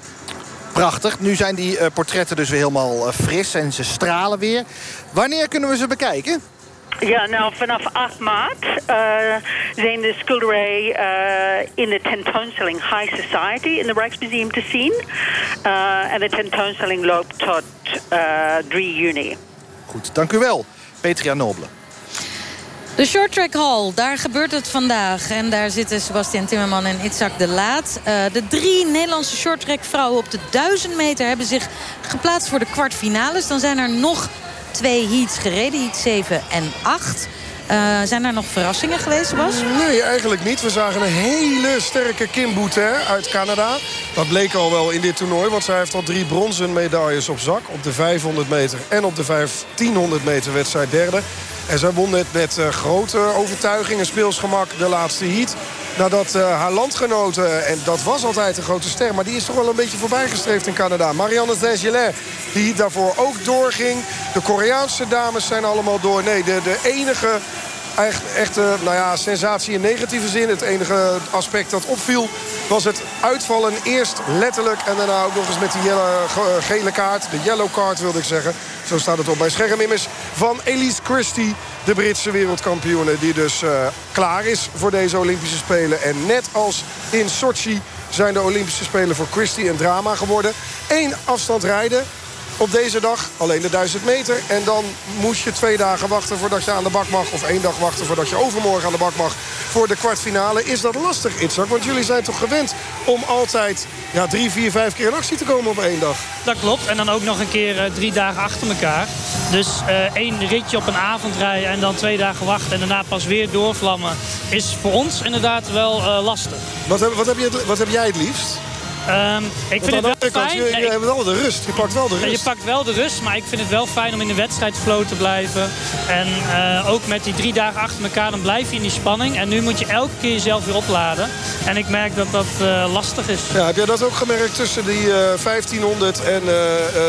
Prachtig. Nu zijn die uh, portretten dus weer helemaal uh, fris en ze stralen weer. Wanneer kunnen we ze bekijken? Ja, nou vanaf 8 maart uh, zijn de schilderij uh, in de tentoonstelling High Society in het Rijksmuseum te zien. Uh, en de tentoonstelling loopt tot 3 juni. Goed, dank u wel, Petria Noble. De Short Track Hall, daar gebeurt het vandaag. En daar zitten Sebastian Timmerman en Itzak de Laat. Uh, de drie Nederlandse shorttrack vrouwen op de 1000 meter... hebben zich geplaatst voor de kwartfinales. Dan zijn er nog twee heats gereden, heat 7 en 8. Uh, zijn er nog verrassingen geweest, Bas? Nee, eigenlijk niet. We zagen een hele sterke Kim Boutin uit Canada. Dat bleek al wel in dit toernooi, want zij heeft al drie bronzen medailles op zak. Op de 500 meter en op de 1500 meter wedstrijd derde. En zij won net met uh, grote overtuiging en speelsgemak de laatste heat. Nadat uh, haar landgenoten, en dat was altijd een grote ster... maar die is toch wel een beetje voorbijgestreefd in Canada. Marianne Desjardins, die daarvoor ook doorging. De Koreaanse dames zijn allemaal door. Nee, de, de enige echt, echt nou ja, sensatie in negatieve zin. Het enige aspect dat opviel was het uitvallen. Eerst letterlijk en daarna ook nog eens met die jelle, gele kaart. De yellow card wilde ik zeggen. Zo staat het op mijn scherm immers. Van Elise Christie, de Britse wereldkampioene. Die dus uh, klaar is voor deze Olympische Spelen. En net als in Sochi zijn de Olympische Spelen voor Christie een drama geworden. Eén afstand rijden op deze dag. Alleen de 1000 meter. En dan moest je twee dagen wachten voordat je aan de bak mag. Of één dag wachten voordat je overmorgen aan de bak mag. Voor de kwartfinale is dat lastig, Itzak. Want jullie zijn toch gewend om altijd ja, drie, vier, vijf keer in actie te komen op één dag. Dat klopt. En dan ook nog een keer uh, drie dagen achter elkaar. Dus uh, één ritje op een avond rijden en dan twee dagen wachten. En daarna pas weer doorvlammen. Is voor ons inderdaad wel uh, lastig. Wat heb, wat, heb je, wat heb jij het liefst? Um, ik vind het wel fijn. Je, hebt wel de rust. Je pakt wel de rust. Je pakt wel de rust, maar ik vind het wel fijn om in de wedstrijdflow te blijven. En uh, ook met die drie dagen achter elkaar, dan blijf je in die spanning. En nu moet je elke keer jezelf weer opladen. En ik merk dat dat uh, lastig is. Ja, heb jij dat ook gemerkt tussen die uh, 1500 en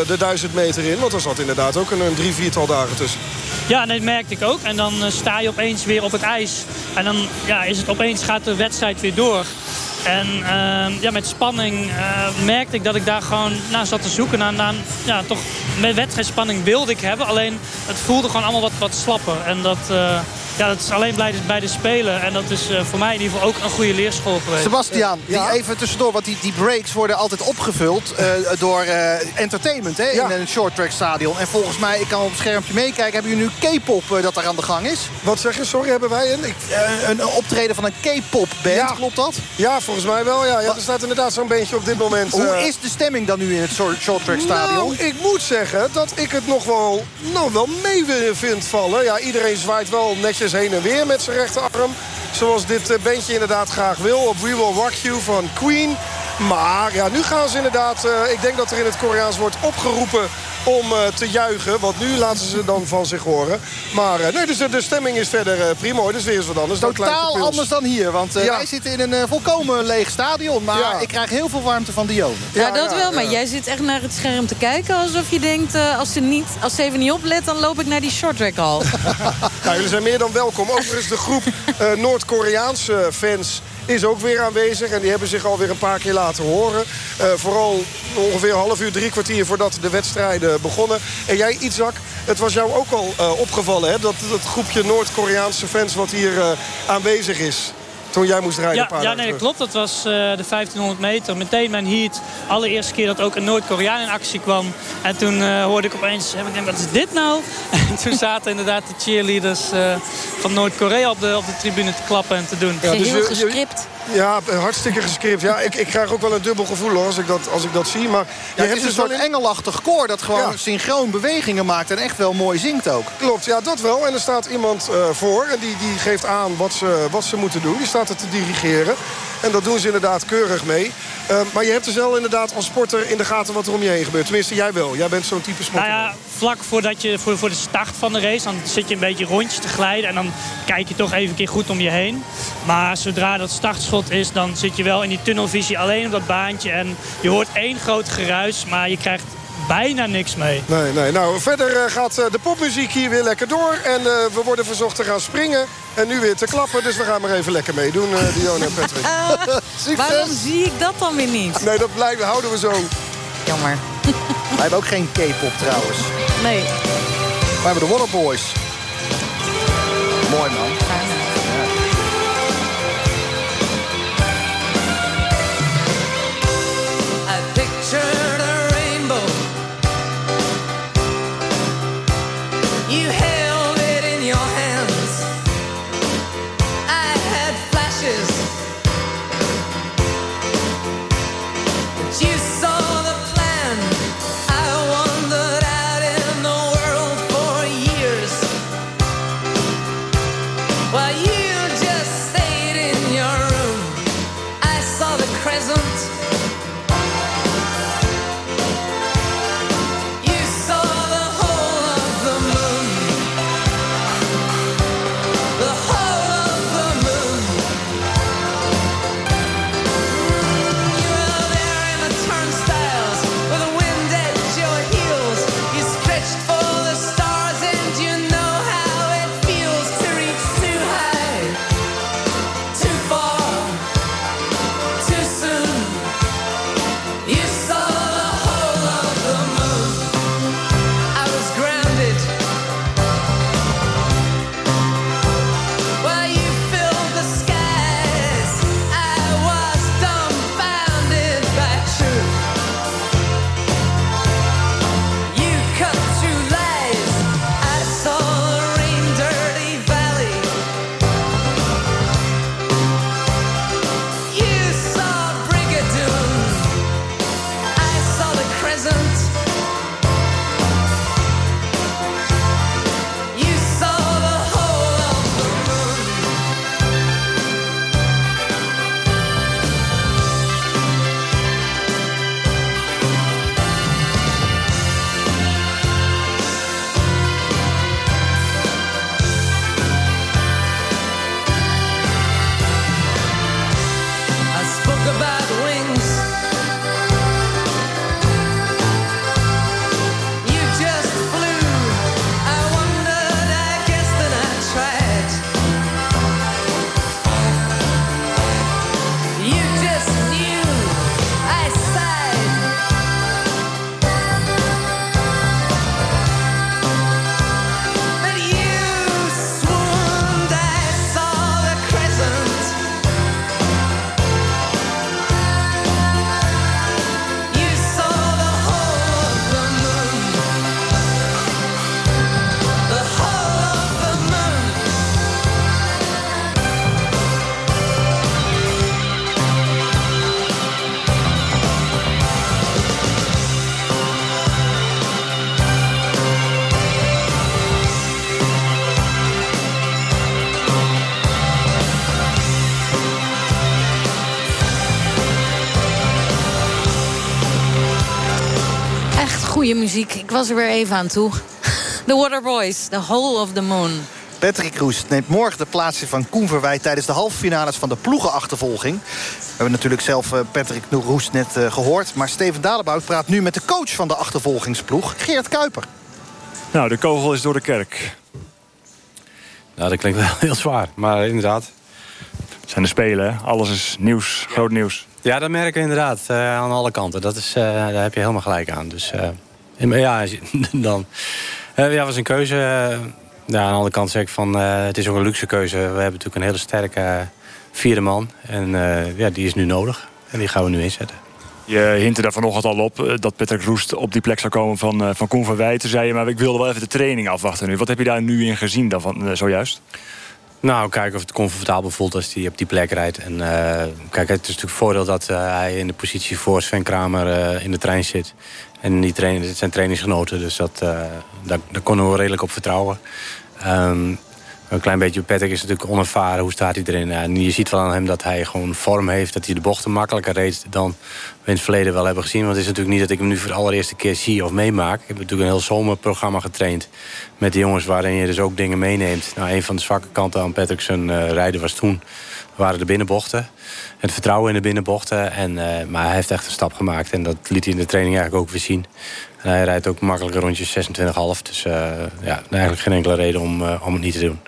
de 1000 meter in? Want er zat inderdaad ook een, een drie, viertal dagen tussen. Ja, dat merkte ik ook. En dan sta je opeens weer op het ijs. En dan ja, is het opeens gaat de wedstrijd weer door. En uh, ja, met spanning uh, merkte ik dat ik daar gewoon naar zat te zoeken. Naar, naar, ja, toch met wedstrijdspanning wilde ik hebben. Alleen het voelde gewoon allemaal wat, wat slapper. En dat, uh, ja, dat is alleen bij de, bij de Spelen. En dat is uh, voor mij in ieder geval ook een goede leerschool geweest. Sebastian, ja? die even tussendoor. Want die, die breaks worden altijd opgevuld door entertainment hè, ja. in een short track stadion. En volgens mij, ik kan op het schermpje meekijken... hebben jullie nu K-pop dat er aan de gang is? Wat zeg je? Sorry, hebben wij een? Ik... een optreden van een K-pop band, klopt dat? Ja, volgens mij wel. Ja, ja er staat inderdaad zo'n beentje op dit moment. Hoe uh... is de stemming dan nu in het short track stadion? Nou, ik moet zeggen dat ik het nog wel, nou, wel mee vind vallen. Ja, iedereen zwaait wel netjes heen en weer met zijn rechterarm. Zoals dit uh, beentje inderdaad graag wil. Op We Will Rock You van Queen. Maar ja, nu gaan ze inderdaad... Uh, ik denk dat er in het Koreaans wordt opgeroepen om uh, te juichen. Want nu laten ze dan van zich horen. Maar uh, nee, dus de, de, stemming is verder uh, prima. Dus weer eens wat anders. Totaal anders dan hier. Want ja. wij zitten in een volkomen leeg stadion. Maar ja. ik krijg heel veel warmte van Dionne. Ja, ja dat wel. Maar jij zit echt naar het scherm te kijken. Alsof je denkt, als, ze niet, als ze even niet oplet... dan loop ik naar die shorttrack hal. nou, jullie zijn meer dan welkom. Overigens de groep Noord-Koreaanse fans is ook weer aanwezig. En die hebben zich alweer een paar keer laten horen. Uh, vooral ongeveer half uur, drie kwartier voordat de wedstrijden begonnen. En jij, Itzak, het was jou ook al uh, opgevallen... Hè? Dat, dat groepje Noord-Koreaanse fans wat hier uh, aanwezig is toen jij moest rijden. Ja, ja nee, klopt. Dat was uh, de 1500 meter. Meteen mijn heat. Allereerste keer dat ook een Noord-Koreaan in actie kwam. En toen uh, hoorde ik opeens, ik denk, wat is dit nou? toen zaten inderdaad de cheerleaders eh, van Noord-Korea op de, op de tribune te klappen en te doen. Ja, dus je- gescript. Ja, hartstikke gescript. Ja, ik, ik krijg ook wel een dubbel gevoel hoor, als ik dat, als ik dat zie. Maar Ja, je het hebt is een dus wel soort in... engelachtig koor dat gewoon Ja. synchroon bewegingen maakt... en echt wel mooi zingt ook. Klopt, ja, dat wel. En er staat iemand eh, voor en die, die geeft aan wat ze, wat ze moeten doen. Die staat er te dirigeren. En dat doen ze inderdaad keurig mee. Eh, maar je hebt dus wel inderdaad als sporter in de gaten wat er om je heen gebeurt. Tenminste, jij wel. Jij bent zo'n type sporter. Nou ja, vlak voordat je, voor, voor de start van de race... dan zit je een beetje rondjes te glijden... en dan kijk je toch even een keer goed om je heen. Maar zodra dat startschot is, dan zit je wel in die tunnelvisie... alleen op dat baantje en je hoort één groot geruis... maar je krijgt bijna niks mee. Nee, nee. Nou, verder eh, gaat eh, de popmuziek hier weer lekker door. En eh, we worden verzocht te gaan springen. En nu weer te klappen. Dus we gaan maar even lekker meedoen, uh, Dion en Patrick. Succes! Waarom zie ik dat dan weer niet? Nee, dat blijven, houden we zo. Jammer. Wij hebben ook geen K-pop trouwens. Nee. We hebben de Waterboys. Mooi man. Muziek. Ik was er weer even aan toe. The Waterboys, The Whole of the Moon. Patrick Roest neemt morgen de plaatsing van Koen Verwijt... tijdens de halve finales van de ploegenachtervolging. We hebben natuurlijk zelf eh, Patrick Roest net eh, gehoord... maar Steven Dalebout praat nu met de coach van de achtervolgingsploeg... Geert Kuiper. Nou, de kogel is door de kerk. Nou, dat klinkt wel heel zwaar, maar inderdaad. Het zijn de Spelen, hè? alles is nieuws, groot nieuws. Ja, dat merken we inderdaad eh, aan alle kanten. Dat is, eh, daar heb je helemaal gelijk aan. Dus eh, maar ja, dan eh, ja, was een keuze. eh, ja, aan de andere kant zeg ik van, eh, het is ook een luxe keuze. We hebben natuurlijk een hele sterke vierde man. En ja, die is nu nodig. En die gaan we nu inzetten. Je hintte daar vanochtend al op dat Patrick Roest op die plek zou komen van, van Koen van Wij. Toen zei je, maar ik wilde wel even de training afwachten nu. Wat heb je daar nu in gezien dan van, zojuist? Nou, kijken of het comfortabel voelt als hij op die plek rijdt. En kijk, het is natuurlijk voordeel dat hij in de positie voor Sven Kramer in de trein zit. En die trainen, dit zijn trainingsgenoten, dus dat, eh, daar, daar konden we redelijk op vertrouwen. Ehm, een klein beetje, Patrick is natuurlijk onervaren, hoe staat hij erin? Je ziet wel aan hem dat hij gewoon vorm heeft, dat hij de bochten makkelijker reed dan we in het verleden wel hebben gezien. Want het is natuurlijk niet dat ik hem nu voor de allereerste keer zie of meemaak. Ik heb natuurlijk een heel zomerprogramma getraind met de jongens waarin je dus ook dingen meeneemt. Nou, een van de zwakke kanten aan Patrick zijn eh, rijden was toen waren de binnenbochten. Het vertrouwen in de binnenbochten. En, eh, maar hij heeft echt een stap gemaakt. En dat liet hij in de training eigenlijk ook weer zien. En hij rijdt ook makkelijke rondjes 26,5. Dus eh, ja, eigenlijk geen enkele reden om, eh, om het niet te doen.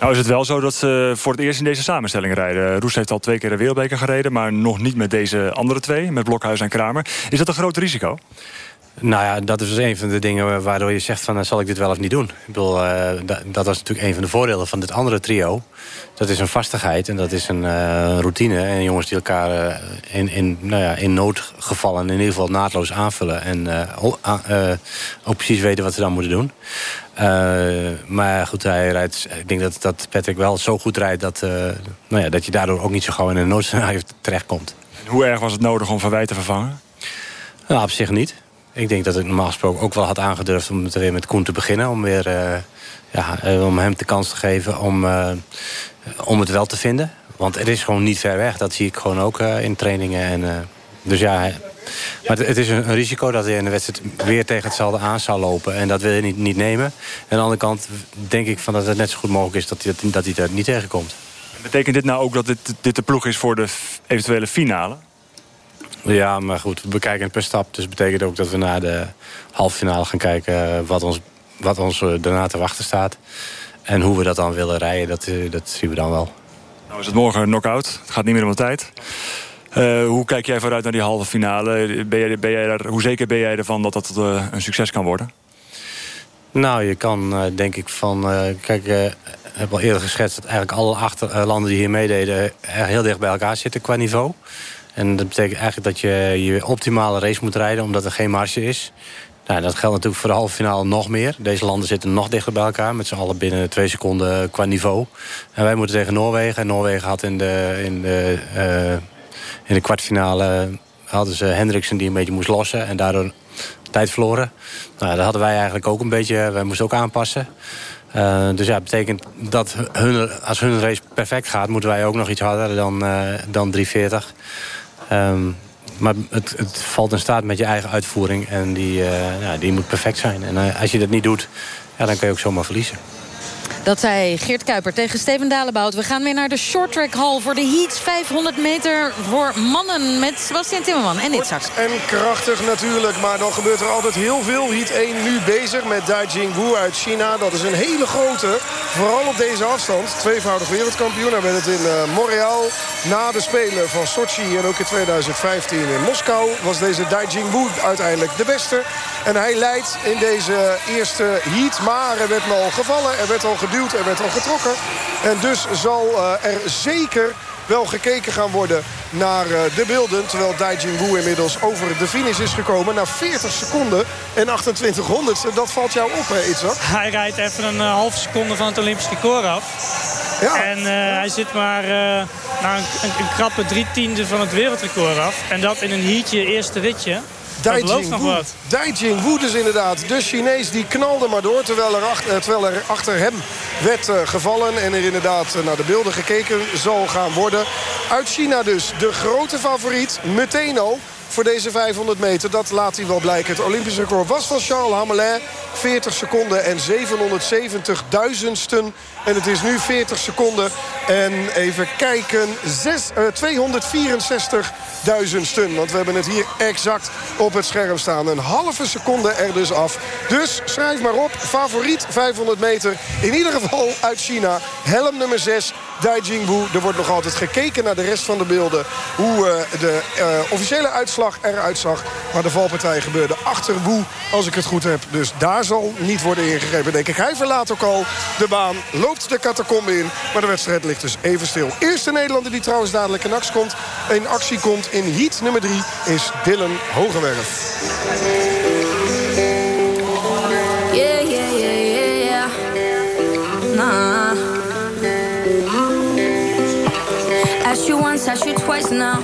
Nou is het wel zo dat ze voor het eerst in deze samenstelling rijden. Roest heeft al twee keer de wereldbeker gereden... maar nog niet met deze andere twee, met Blokhuis en Kramer. Is dat een groot risico? Nou ja, dat is dus een van de dingen waardoor je zegt van... eh, zal ik dit wel of niet doen? Ik bedoel, eh, dat, dat was natuurlijk een van de voordelen van dit andere trio. Dat is een vastigheid en dat is een eh, routine. En jongens die elkaar in, in, nou ja, in noodgevallen in ieder geval naadloos aanvullen. En ook precies weten wat ze dan moeten doen. Maar goed, hij rijdt, ik denk dat, dat Patrick wel zo goed rijdt... Dat, nou ja, dat je daardoor ook niet zo gauw in een noodscenario terechtkomt. En hoe erg was het nodig om Van Wij te vervangen? Nou, op zich niet. Ik denk dat ik normaal gesproken ook wel had aangedurfd om het weer met Koen te beginnen. Om, weer, eh, ja, eh, om hem de kans te geven om, eh, om het wel te vinden. Want het is gewoon niet ver weg. Dat zie ik gewoon ook in trainingen. En, dus ja, maar het, is een, risico dat hij in de wedstrijd weer tegen hetzelfde aan zou lopen. En dat wil je niet, niet nemen. En aan de andere kant denk ik van dat het net zo goed mogelijk is dat hij, dat, dat hij er niet tegenkomt. Betekent dit nou ook dat dit, dit de ploeg is voor de eventuele finale? Ja, maar goed, we bekijken het per stap. Dus dat betekent ook dat we naar de halve finale gaan kijken... eh, wat ons, wat ons eh, daarna te wachten staat. En hoe we dat dan willen rijden, dat, eh, dat zien we dan wel. Nou is het morgen een knock-out. Het gaat niet meer om de tijd. Hoe kijk jij vooruit naar die halve finale? Ben jij, ben jij er, hoe zeker ben jij ervan dat dat een succes kan worden? Nou, je kan denk ik van... kijk, ik heb al eerder geschetst dat eigenlijk alle acht landen die hier meededen... heel dicht bij elkaar zitten qua niveau. En dat betekent eigenlijk dat je je optimale race moet rijden... omdat er geen marge is. Nou, dat geldt natuurlijk voor de halve finale nog meer. Deze landen zitten nog dichter bij elkaar... met z'n allen binnen twee seconden qua niveau. En wij moeten tegen Noorwegen. En Noorwegen had in de, in de, eh, in de kwartfinale... hadden ze Hendriksen die een beetje moest lossen... en daardoor tijd verloren. Nou, dat hadden wij eigenlijk ook een beetje. Wij moesten ook aanpassen. Eh, dus ja, betekent dat hun, als hun race perfect gaat... moeten wij ook nog iets harder dan, eh, dan 340. Ehm, maar het, het valt in staat met je eigen uitvoering. En die, eh, ja, die moet perfect zijn. En als je dat niet doet, ja, dan kun je ook zomaar verliezen. Dat zei Geert Kuiper tegen Steven Dalebout. We gaan weer naar de shorttrack hall voor de heats. 500 meter voor mannen met Sebastian Timmerman en Itzhak. En krachtig natuurlijk, maar dan gebeurt er altijd heel veel. Heat 1 nu bezig met Dai Jingwu uit China. Dat is een hele grote, vooral op deze afstand. Tweevoudig wereldkampioen. Hij werd het in eh, Montreal na de Spelen van Sochi en ook in 2015 in Moskou... was deze Dai Jingwu uiteindelijk de beste. En hij leidt in deze eerste heat, maar er werd al gevallen, er werd al geduwd, er werd al getrokken. En dus zal eh, er zeker wel gekeken gaan worden naar eh, de beelden. Terwijl Dai Jingwu inmiddels over de finish is gekomen. Na 40 seconden en 28 honderdste. Dat valt jou op, hè? Hij rijdt even een eh, halve seconde van het Olympisch record af. En eh, hij zit maar na een, een, een krappe drie tiende van het wereldrecord af. En dat in een heatje, eerste ritje. Dai Jingwu. wat. Dai Jingwu dus inderdaad. De Chinees die knalde maar door. Terwijl er achter, eh, terwijl er achter hem werd eh, gevallen. En er inderdaad eh, naar de beelden gekeken zal gaan worden. Uit China dus. De grote favoriet. Meteen al. Voor deze 500 meter, dat laat hij wel blijken. Het Olympisch record was van Charles Hamelin. 40 seconden en 770 duizendsten. En het is nu 40 seconden en even kijken, zes, eh, 264 duizendsten. Want we hebben het hier exact op het scherm staan. Een halve seconde er dus af. Dus schrijf maar op, favoriet 500 meter. In ieder geval uit China. Helm nummer 6, Dai Jingwu. Er wordt nog altijd gekeken naar de rest van de beelden. Hoe eh, de eh, officiële uitslag eruit zag. Maar de valpartij gebeurde achter Wu, als ik het goed heb. Dus daar zal niet worden ingegrepen, denk ik. Hij verlaat ook al de baan, loopt de catacombe in. Maar de wedstrijd ligt dus even stil. Eerste Nederlander die trouwens dadelijk in actie komt, in actie komt in heat nummer 3 is Dylan Hogewerf. Yeah, yeah, yeah, yeah, you once, asked you twice now.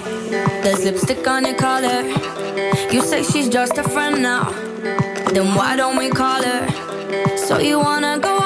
There's lipstick on your collar. You say she's just a friend now. Then why don't we call her? So you wanna go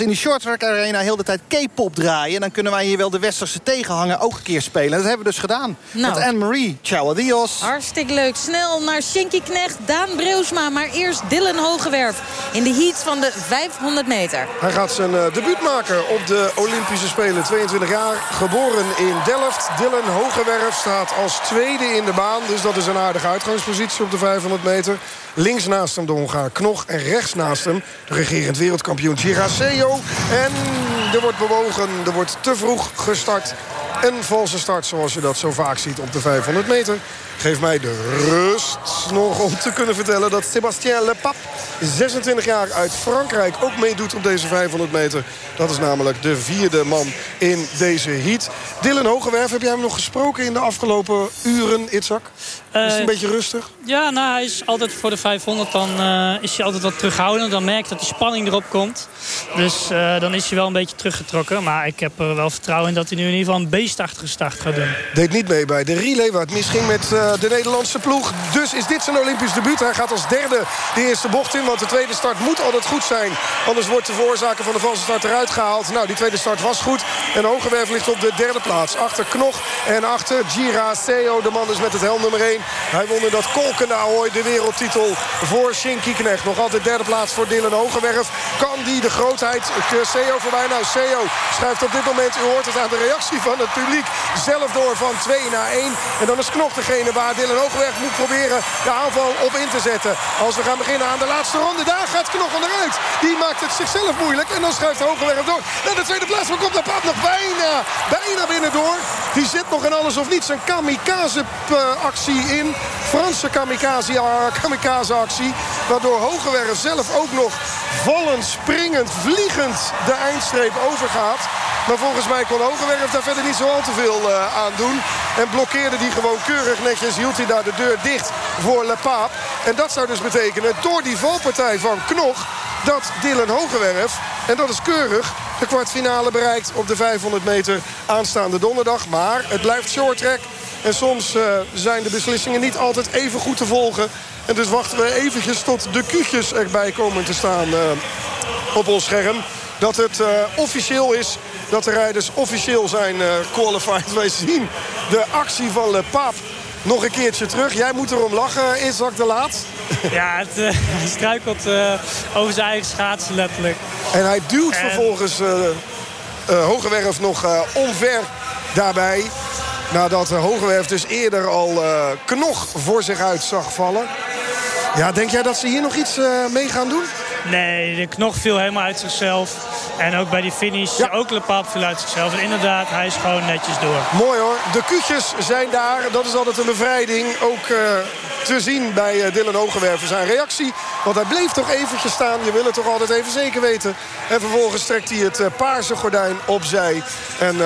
ze in die Shorttrack Arena heel de tijd K-pop draaien... dan kunnen wij hier wel de westerse tegenhanger ook een keer spelen. Dat hebben we dus gedaan. Nou. Met Anne-Marie. Ciao, adios. Hartstikke leuk. Snel naar Shinky Knecht, Daan Breusma. Maar eerst Dylan Hogewerf in de heat van de 500 meter. Hij gaat zijn eh, debuut maken op de Olympische Spelen. 22 jaar, geboren in Delft. Dylan Hogewerf staat als tweede in de baan. Dus dat is een aardige uitgangspositie op de 500 meter. Links naast hem de Hongaar Knog. En rechts naast hem de regerend wereldkampioen Giraseo. En er wordt bewogen, er wordt te vroeg gestart. Een valse start zoals je dat zo vaak ziet op de 500 meter. Geeft mij de rust nog om te kunnen vertellen dat Sébastien Lepap, 26 jaar uit Frankrijk, ook meedoet op deze 500 meter. Dat is namelijk de vierde man in deze heat. Dylan Hogewerf, heb jij hem nog gesproken in de afgelopen uren, Itzak? is het een Eh, beetje rustig? Ja, nou, hij is altijd voor de 500 dan eh, is hij altijd wat terughoudend. Dan merk je dat die spanning erop komt. Dus eh, dan is hij wel een beetje teruggetrokken. Maar ik heb er wel vertrouwen in dat hij nu in ieder geval een beestachtige start gaat doen. Deed niet mee bij de relay waar het misging met de Nederlandse ploeg. Dus is dit zijn Olympisch debuut. Hij gaat als derde de eerste bocht in. Want de tweede start moet altijd goed zijn. Anders wordt de veroorzaker van de valse start eruit gehaald. Nou, die tweede start was goed. En Hogewerf ligt op de derde plaats. Achter Knog en achter Gira Seo. De man is met het helm nummer 1. Hij won in dat kolkende Ahoy de wereldtitel voor Shinky Knecht. Nog altijd derde plaats voor Dylan Hogewerf. Kan die de grootheid Seo voorbij? Nou, Seo schuift op dit moment, u hoort het aan de reactie van het publiek, zelf door van 2 naar 1. En dan is Knog degene waar Dylan Hogewerf moet proberen de aanval op in te zetten. Als we gaan beginnen aan de laatste ronde, daar gaat Knog onderuit. Die maakt het zichzelf moeilijk en dan schuift Hogewerf door. Naar de tweede plaats, maar komt de pad nog bijna, bijna binnen door. Die zit nog in alles of niets een kamikaze-actie in. Franse kamikaze-actie. Waardoor Hogewerf zelf ook nog vallend, springend, vliegend de eindstreep overgaat. Maar volgens mij kon Hogewerf daar verder niet zo al te veel uh, aan doen. En blokkeerde die gewoon keurig netjes. Hield hij daar de deur dicht voor Le. En dat zou dus betekenen, door die valpartij van Knog... dat Dylan Hogewerf, en dat is keurig... de kwartfinale bereikt op de 500 meter aanstaande donderdag. Maar het blijft short track. En soms uh, zijn de beslissingen niet altijd even goed te volgen. En dus wachten we eventjes tot de kuutjes erbij komen te staan uh, op ons scherm. Dat het uh, officieel is dat de rijders officieel zijn qualified. Wij zien de actie van Le Paap nog een keertje terug. Jij moet erom lachen, Isaac de Laat. Ja, het, uh, hij struikelt uh, over zijn eigen schaatsen letterlijk. En hij duwt en... vervolgens uh, Hogewerf nog omver daarbij. Nadat Hogewerf dus eerder al knog voor zich uit zag vallen. Ja, denk jij dat ze hier nog iets mee gaan doen? Nee, de knog viel helemaal uit zichzelf. En ook bij die finish, ja. ook Le Pape viel uit zichzelf. En inderdaad, hij is gewoon netjes door. Mooi hoor. De kuutjes zijn daar. Dat is altijd een bevrijding. Ook uh, te zien bij uh, Dylan Hogewerven zijn reactie. Want hij bleef toch eventjes staan. Je wil het toch altijd even zeker weten. En vervolgens trekt hij het uh, paarse gordijn opzij. En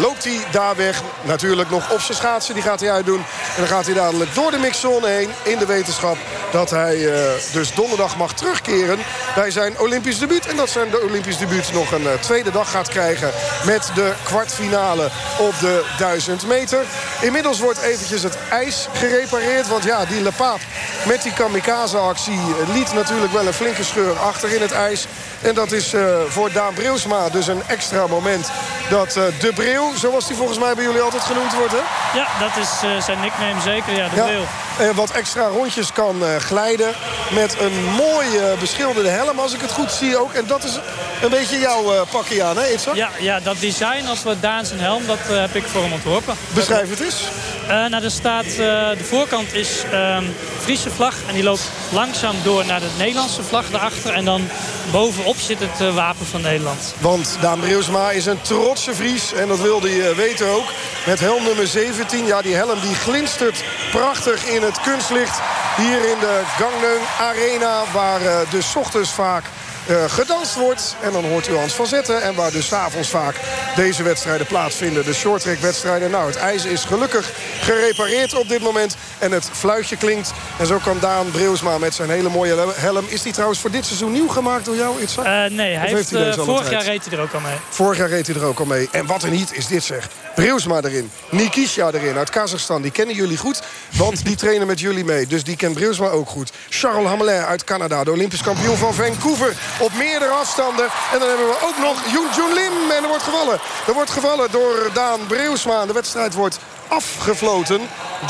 loopt hij daar weg. Natuurlijk nog op zijn schaatsen. Die gaat hij uitdoen. En dan gaat hij dadelijk door de mixzone heen. In de wetenschap dat hij dus donderdag mag terugkeren bij zijn Olympisch debuut. En dat zijn de Olympisch debuut nog een tweede dag gaat krijgen... met de kwartfinale op de 1000 meter. Inmiddels wordt eventjes het ijs gerepareerd. Want ja, die Le Paap met die liet natuurlijk wel een flinke scheur achter in het ijs. En dat is uh, voor Daan Breusma dus een extra moment dat uh, De Bril, zoals die volgens mij bij jullie altijd genoemd wordt, hè? Ja, dat is uh, zijn nickname zeker, ja, De ja. Bril. En wat extra rondjes kan glijden met een mooie beschilderde helm, als ik het goed zie ook. En dat is een beetje jouw pakje aan, hè, Itzak? Ja, ja, dat design als we Daan zijn helm, dat heb ik voor hem ontworpen. Beschrijf het eens. nou, er staat, de voorkant is um, Friese vlag en die loopt langzaam door naar de Nederlandse vlag daarachter. En dan bovenop zit het wapen van Nederland. Want Daan Breusma is een trotse Fries. En dat wilde je weten ook. Met helm nummer 17. Ja, die helm die glinstert prachtig in het kunstlicht. Hier in de Gangneung Arena. Waar uh, dus ochtends vaak uh, gedanst wordt. En dan hoort u Hans van Zetten. En waar dus avonds vaak deze wedstrijden plaatsvinden. De shorttrack wedstrijden. Nou, het ijs is gelukkig gerepareerd op dit moment. En het fluitje klinkt. En zo kan Daan Breusma met zijn hele mooie helm. Is die trouwens voor dit seizoen nieuw gemaakt door jou, Itzak? Uh, nee, hij heeft, heeft hij uh, vorig jaar reed hij er ook al mee. Vorig jaar reed hij er ook al mee. En wat een heat is dit zeg. Breusma erin. Nikisha erin uit Kazachstan. Die kennen jullie goed, want die trainen met jullie mee. Dus die kent Breusma ook goed. Charles Hamelin uit Canada, de Olympisch kampioen van Vancouver. Op meerdere afstanden. En dan hebben we ook nog Yoon Jun Lim. En er wordt gevallen. Er wordt gevallen door Daan Breusma. De wedstrijd wordt afgefloten.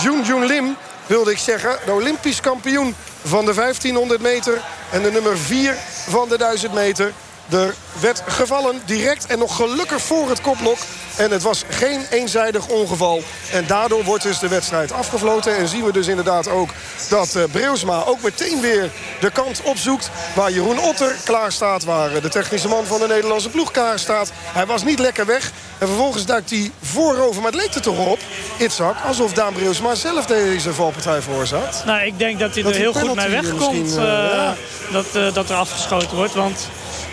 Jun Jun Lim, wilde ik zeggen, de Olympisch kampioen van de 1500 meter. En de nummer 4 van de 1000 meter. Er werd gevallen direct en nog gelukkig voor het koplok. En het was geen eenzijdig ongeval. En daardoor wordt dus de wedstrijd afgefloten. En zien we dus inderdaad ook dat uh, Breusma ook meteen weer de kant opzoekt. Waar Jeroen Otter klaar staat. Waar uh, de technische man van de Nederlandse ploeg klaar staat. Hij was niet lekker weg. En vervolgens duikt hij voorover. Maar het leek er toch op, Itzak, alsof Daan Breusma zelf deze valpartij veroorzaakt. Nou, ik denk dat hij er heel goed mee wegkomt. Uh, ja. dat, dat er afgeschoten wordt. Want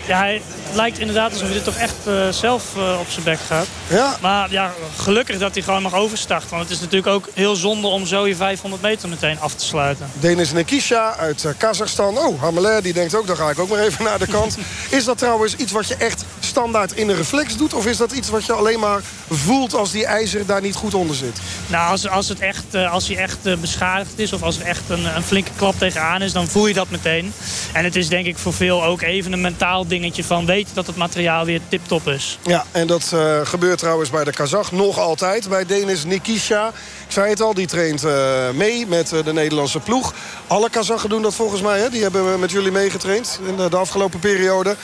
ja, hij lijkt inderdaad alsof hij dit toch echt uh, zelf uh, op zijn bek gaat. Ja. Maar ja, gelukkig dat hij gewoon mag overstarten. Want het is natuurlijk ook heel zonde om zo je 500 meter meteen af te sluiten. Denis Nekisha uit uh, Kazachstan. Oh, Hamelin die denkt ook, dan ga ik ook maar even naar de kant. is dat trouwens iets wat je echt standaard in een reflex doet? Of is dat iets wat je alleen maar voelt als die ijzer daar niet goed onder zit? Nou, als, als, het echt, eh, als hij echt eh, beschadigd is of als er echt een, een flinke klap tegenaan is... dan voel je dat meteen. En het is denk ik voor veel ook even een mentaal dingetje van weten dat het materiaal weer tip-top is. Ja, en dat eh, gebeurt trouwens bij de Kazach nog altijd. Bij Denis Nikisha. Ik zei het al, die traint eh, mee met eh, de Nederlandse ploeg. Alle Kazachen doen dat volgens mij. Hè? Die hebben met jullie meegetraind in de, afgelopen periode.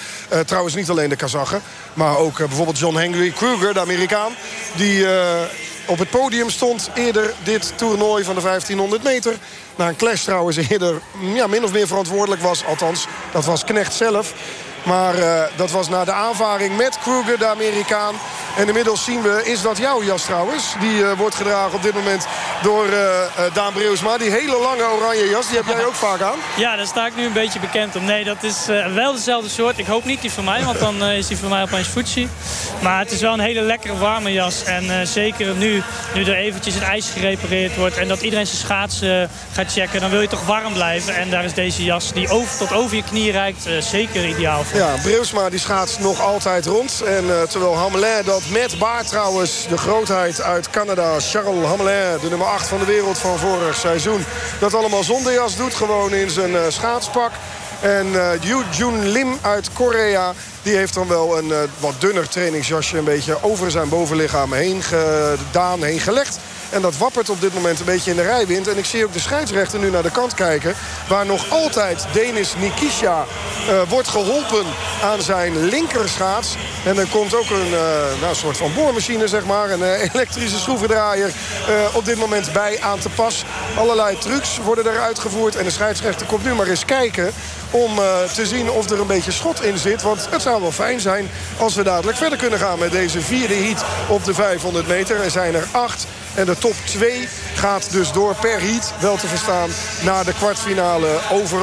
Trouwens niet alleen de Kazachen. Maar ook bijvoorbeeld John Henry Kruger, de Amerikaan. Die op het podium stond eerder dit toernooi van de 1500 meter. Na een clash trouwens eerder ja, min of meer verantwoordelijk was. Althans, dat was Knecht zelf. Maar eh, dat was na de aanvaring met Kruger, de Amerikaan. En inmiddels zien we, is dat jouw jas trouwens? Die eh, wordt gedragen op dit moment door eh, Daan Breusma. Die hele lange oranje jas, die heb jij ook vaak aan. Ja, daar sta ik nu een beetje bekend om. Nee, dat is wel dezelfde soort. Ik hoop niet die van mij, want dan is die voor mij opeens Fuji. Maar het is wel een hele lekkere warme jas. En zeker nu, nu er eventjes het ijs gerepareerd wordt... en dat iedereen zijn schaatsen gaat checken... dan wil je toch warm blijven. En daar is deze jas die over, tot over je knie reikt zeker ideaal voor. Ja, Breusma die schaatst nog altijd rond. En eh, terwijl Hamelin dat met baard trouwens... de grootheid uit Canada, Charles Hamelin... de nummer 8 van de wereld van vorig seizoen... dat allemaal zonder jas doet, gewoon in zijn eh, schaatspak. En Yoo Jun Lim uit Korea... die heeft dan wel een wat dunner trainingsjasje... een beetje over zijn bovenlichaam heen gedaan, heen gelegd. En dat wappert op dit moment een beetje in de rijwind. En ik zie ook de scheidsrechter nu naar de kant kijken... waar nog altijd Denis Nikisha eh, wordt geholpen aan zijn linkerschaats. En er komt ook een eh, nou, soort van boormachine, zeg maar. Een eh, elektrische schroevendraaier op dit moment bij aan te pas. Allerlei trucs worden er uitgevoerd. En de scheidsrechter komt nu maar eens kijken om eh, te zien of er een beetje schot in zit. Want het zou wel fijn zijn als we dadelijk verder kunnen gaan... met deze vierde heat op de 500 meter. Er zijn er acht. En de top 2 gaat dus door per heat, wel te verstaan, naar de kwartfinale over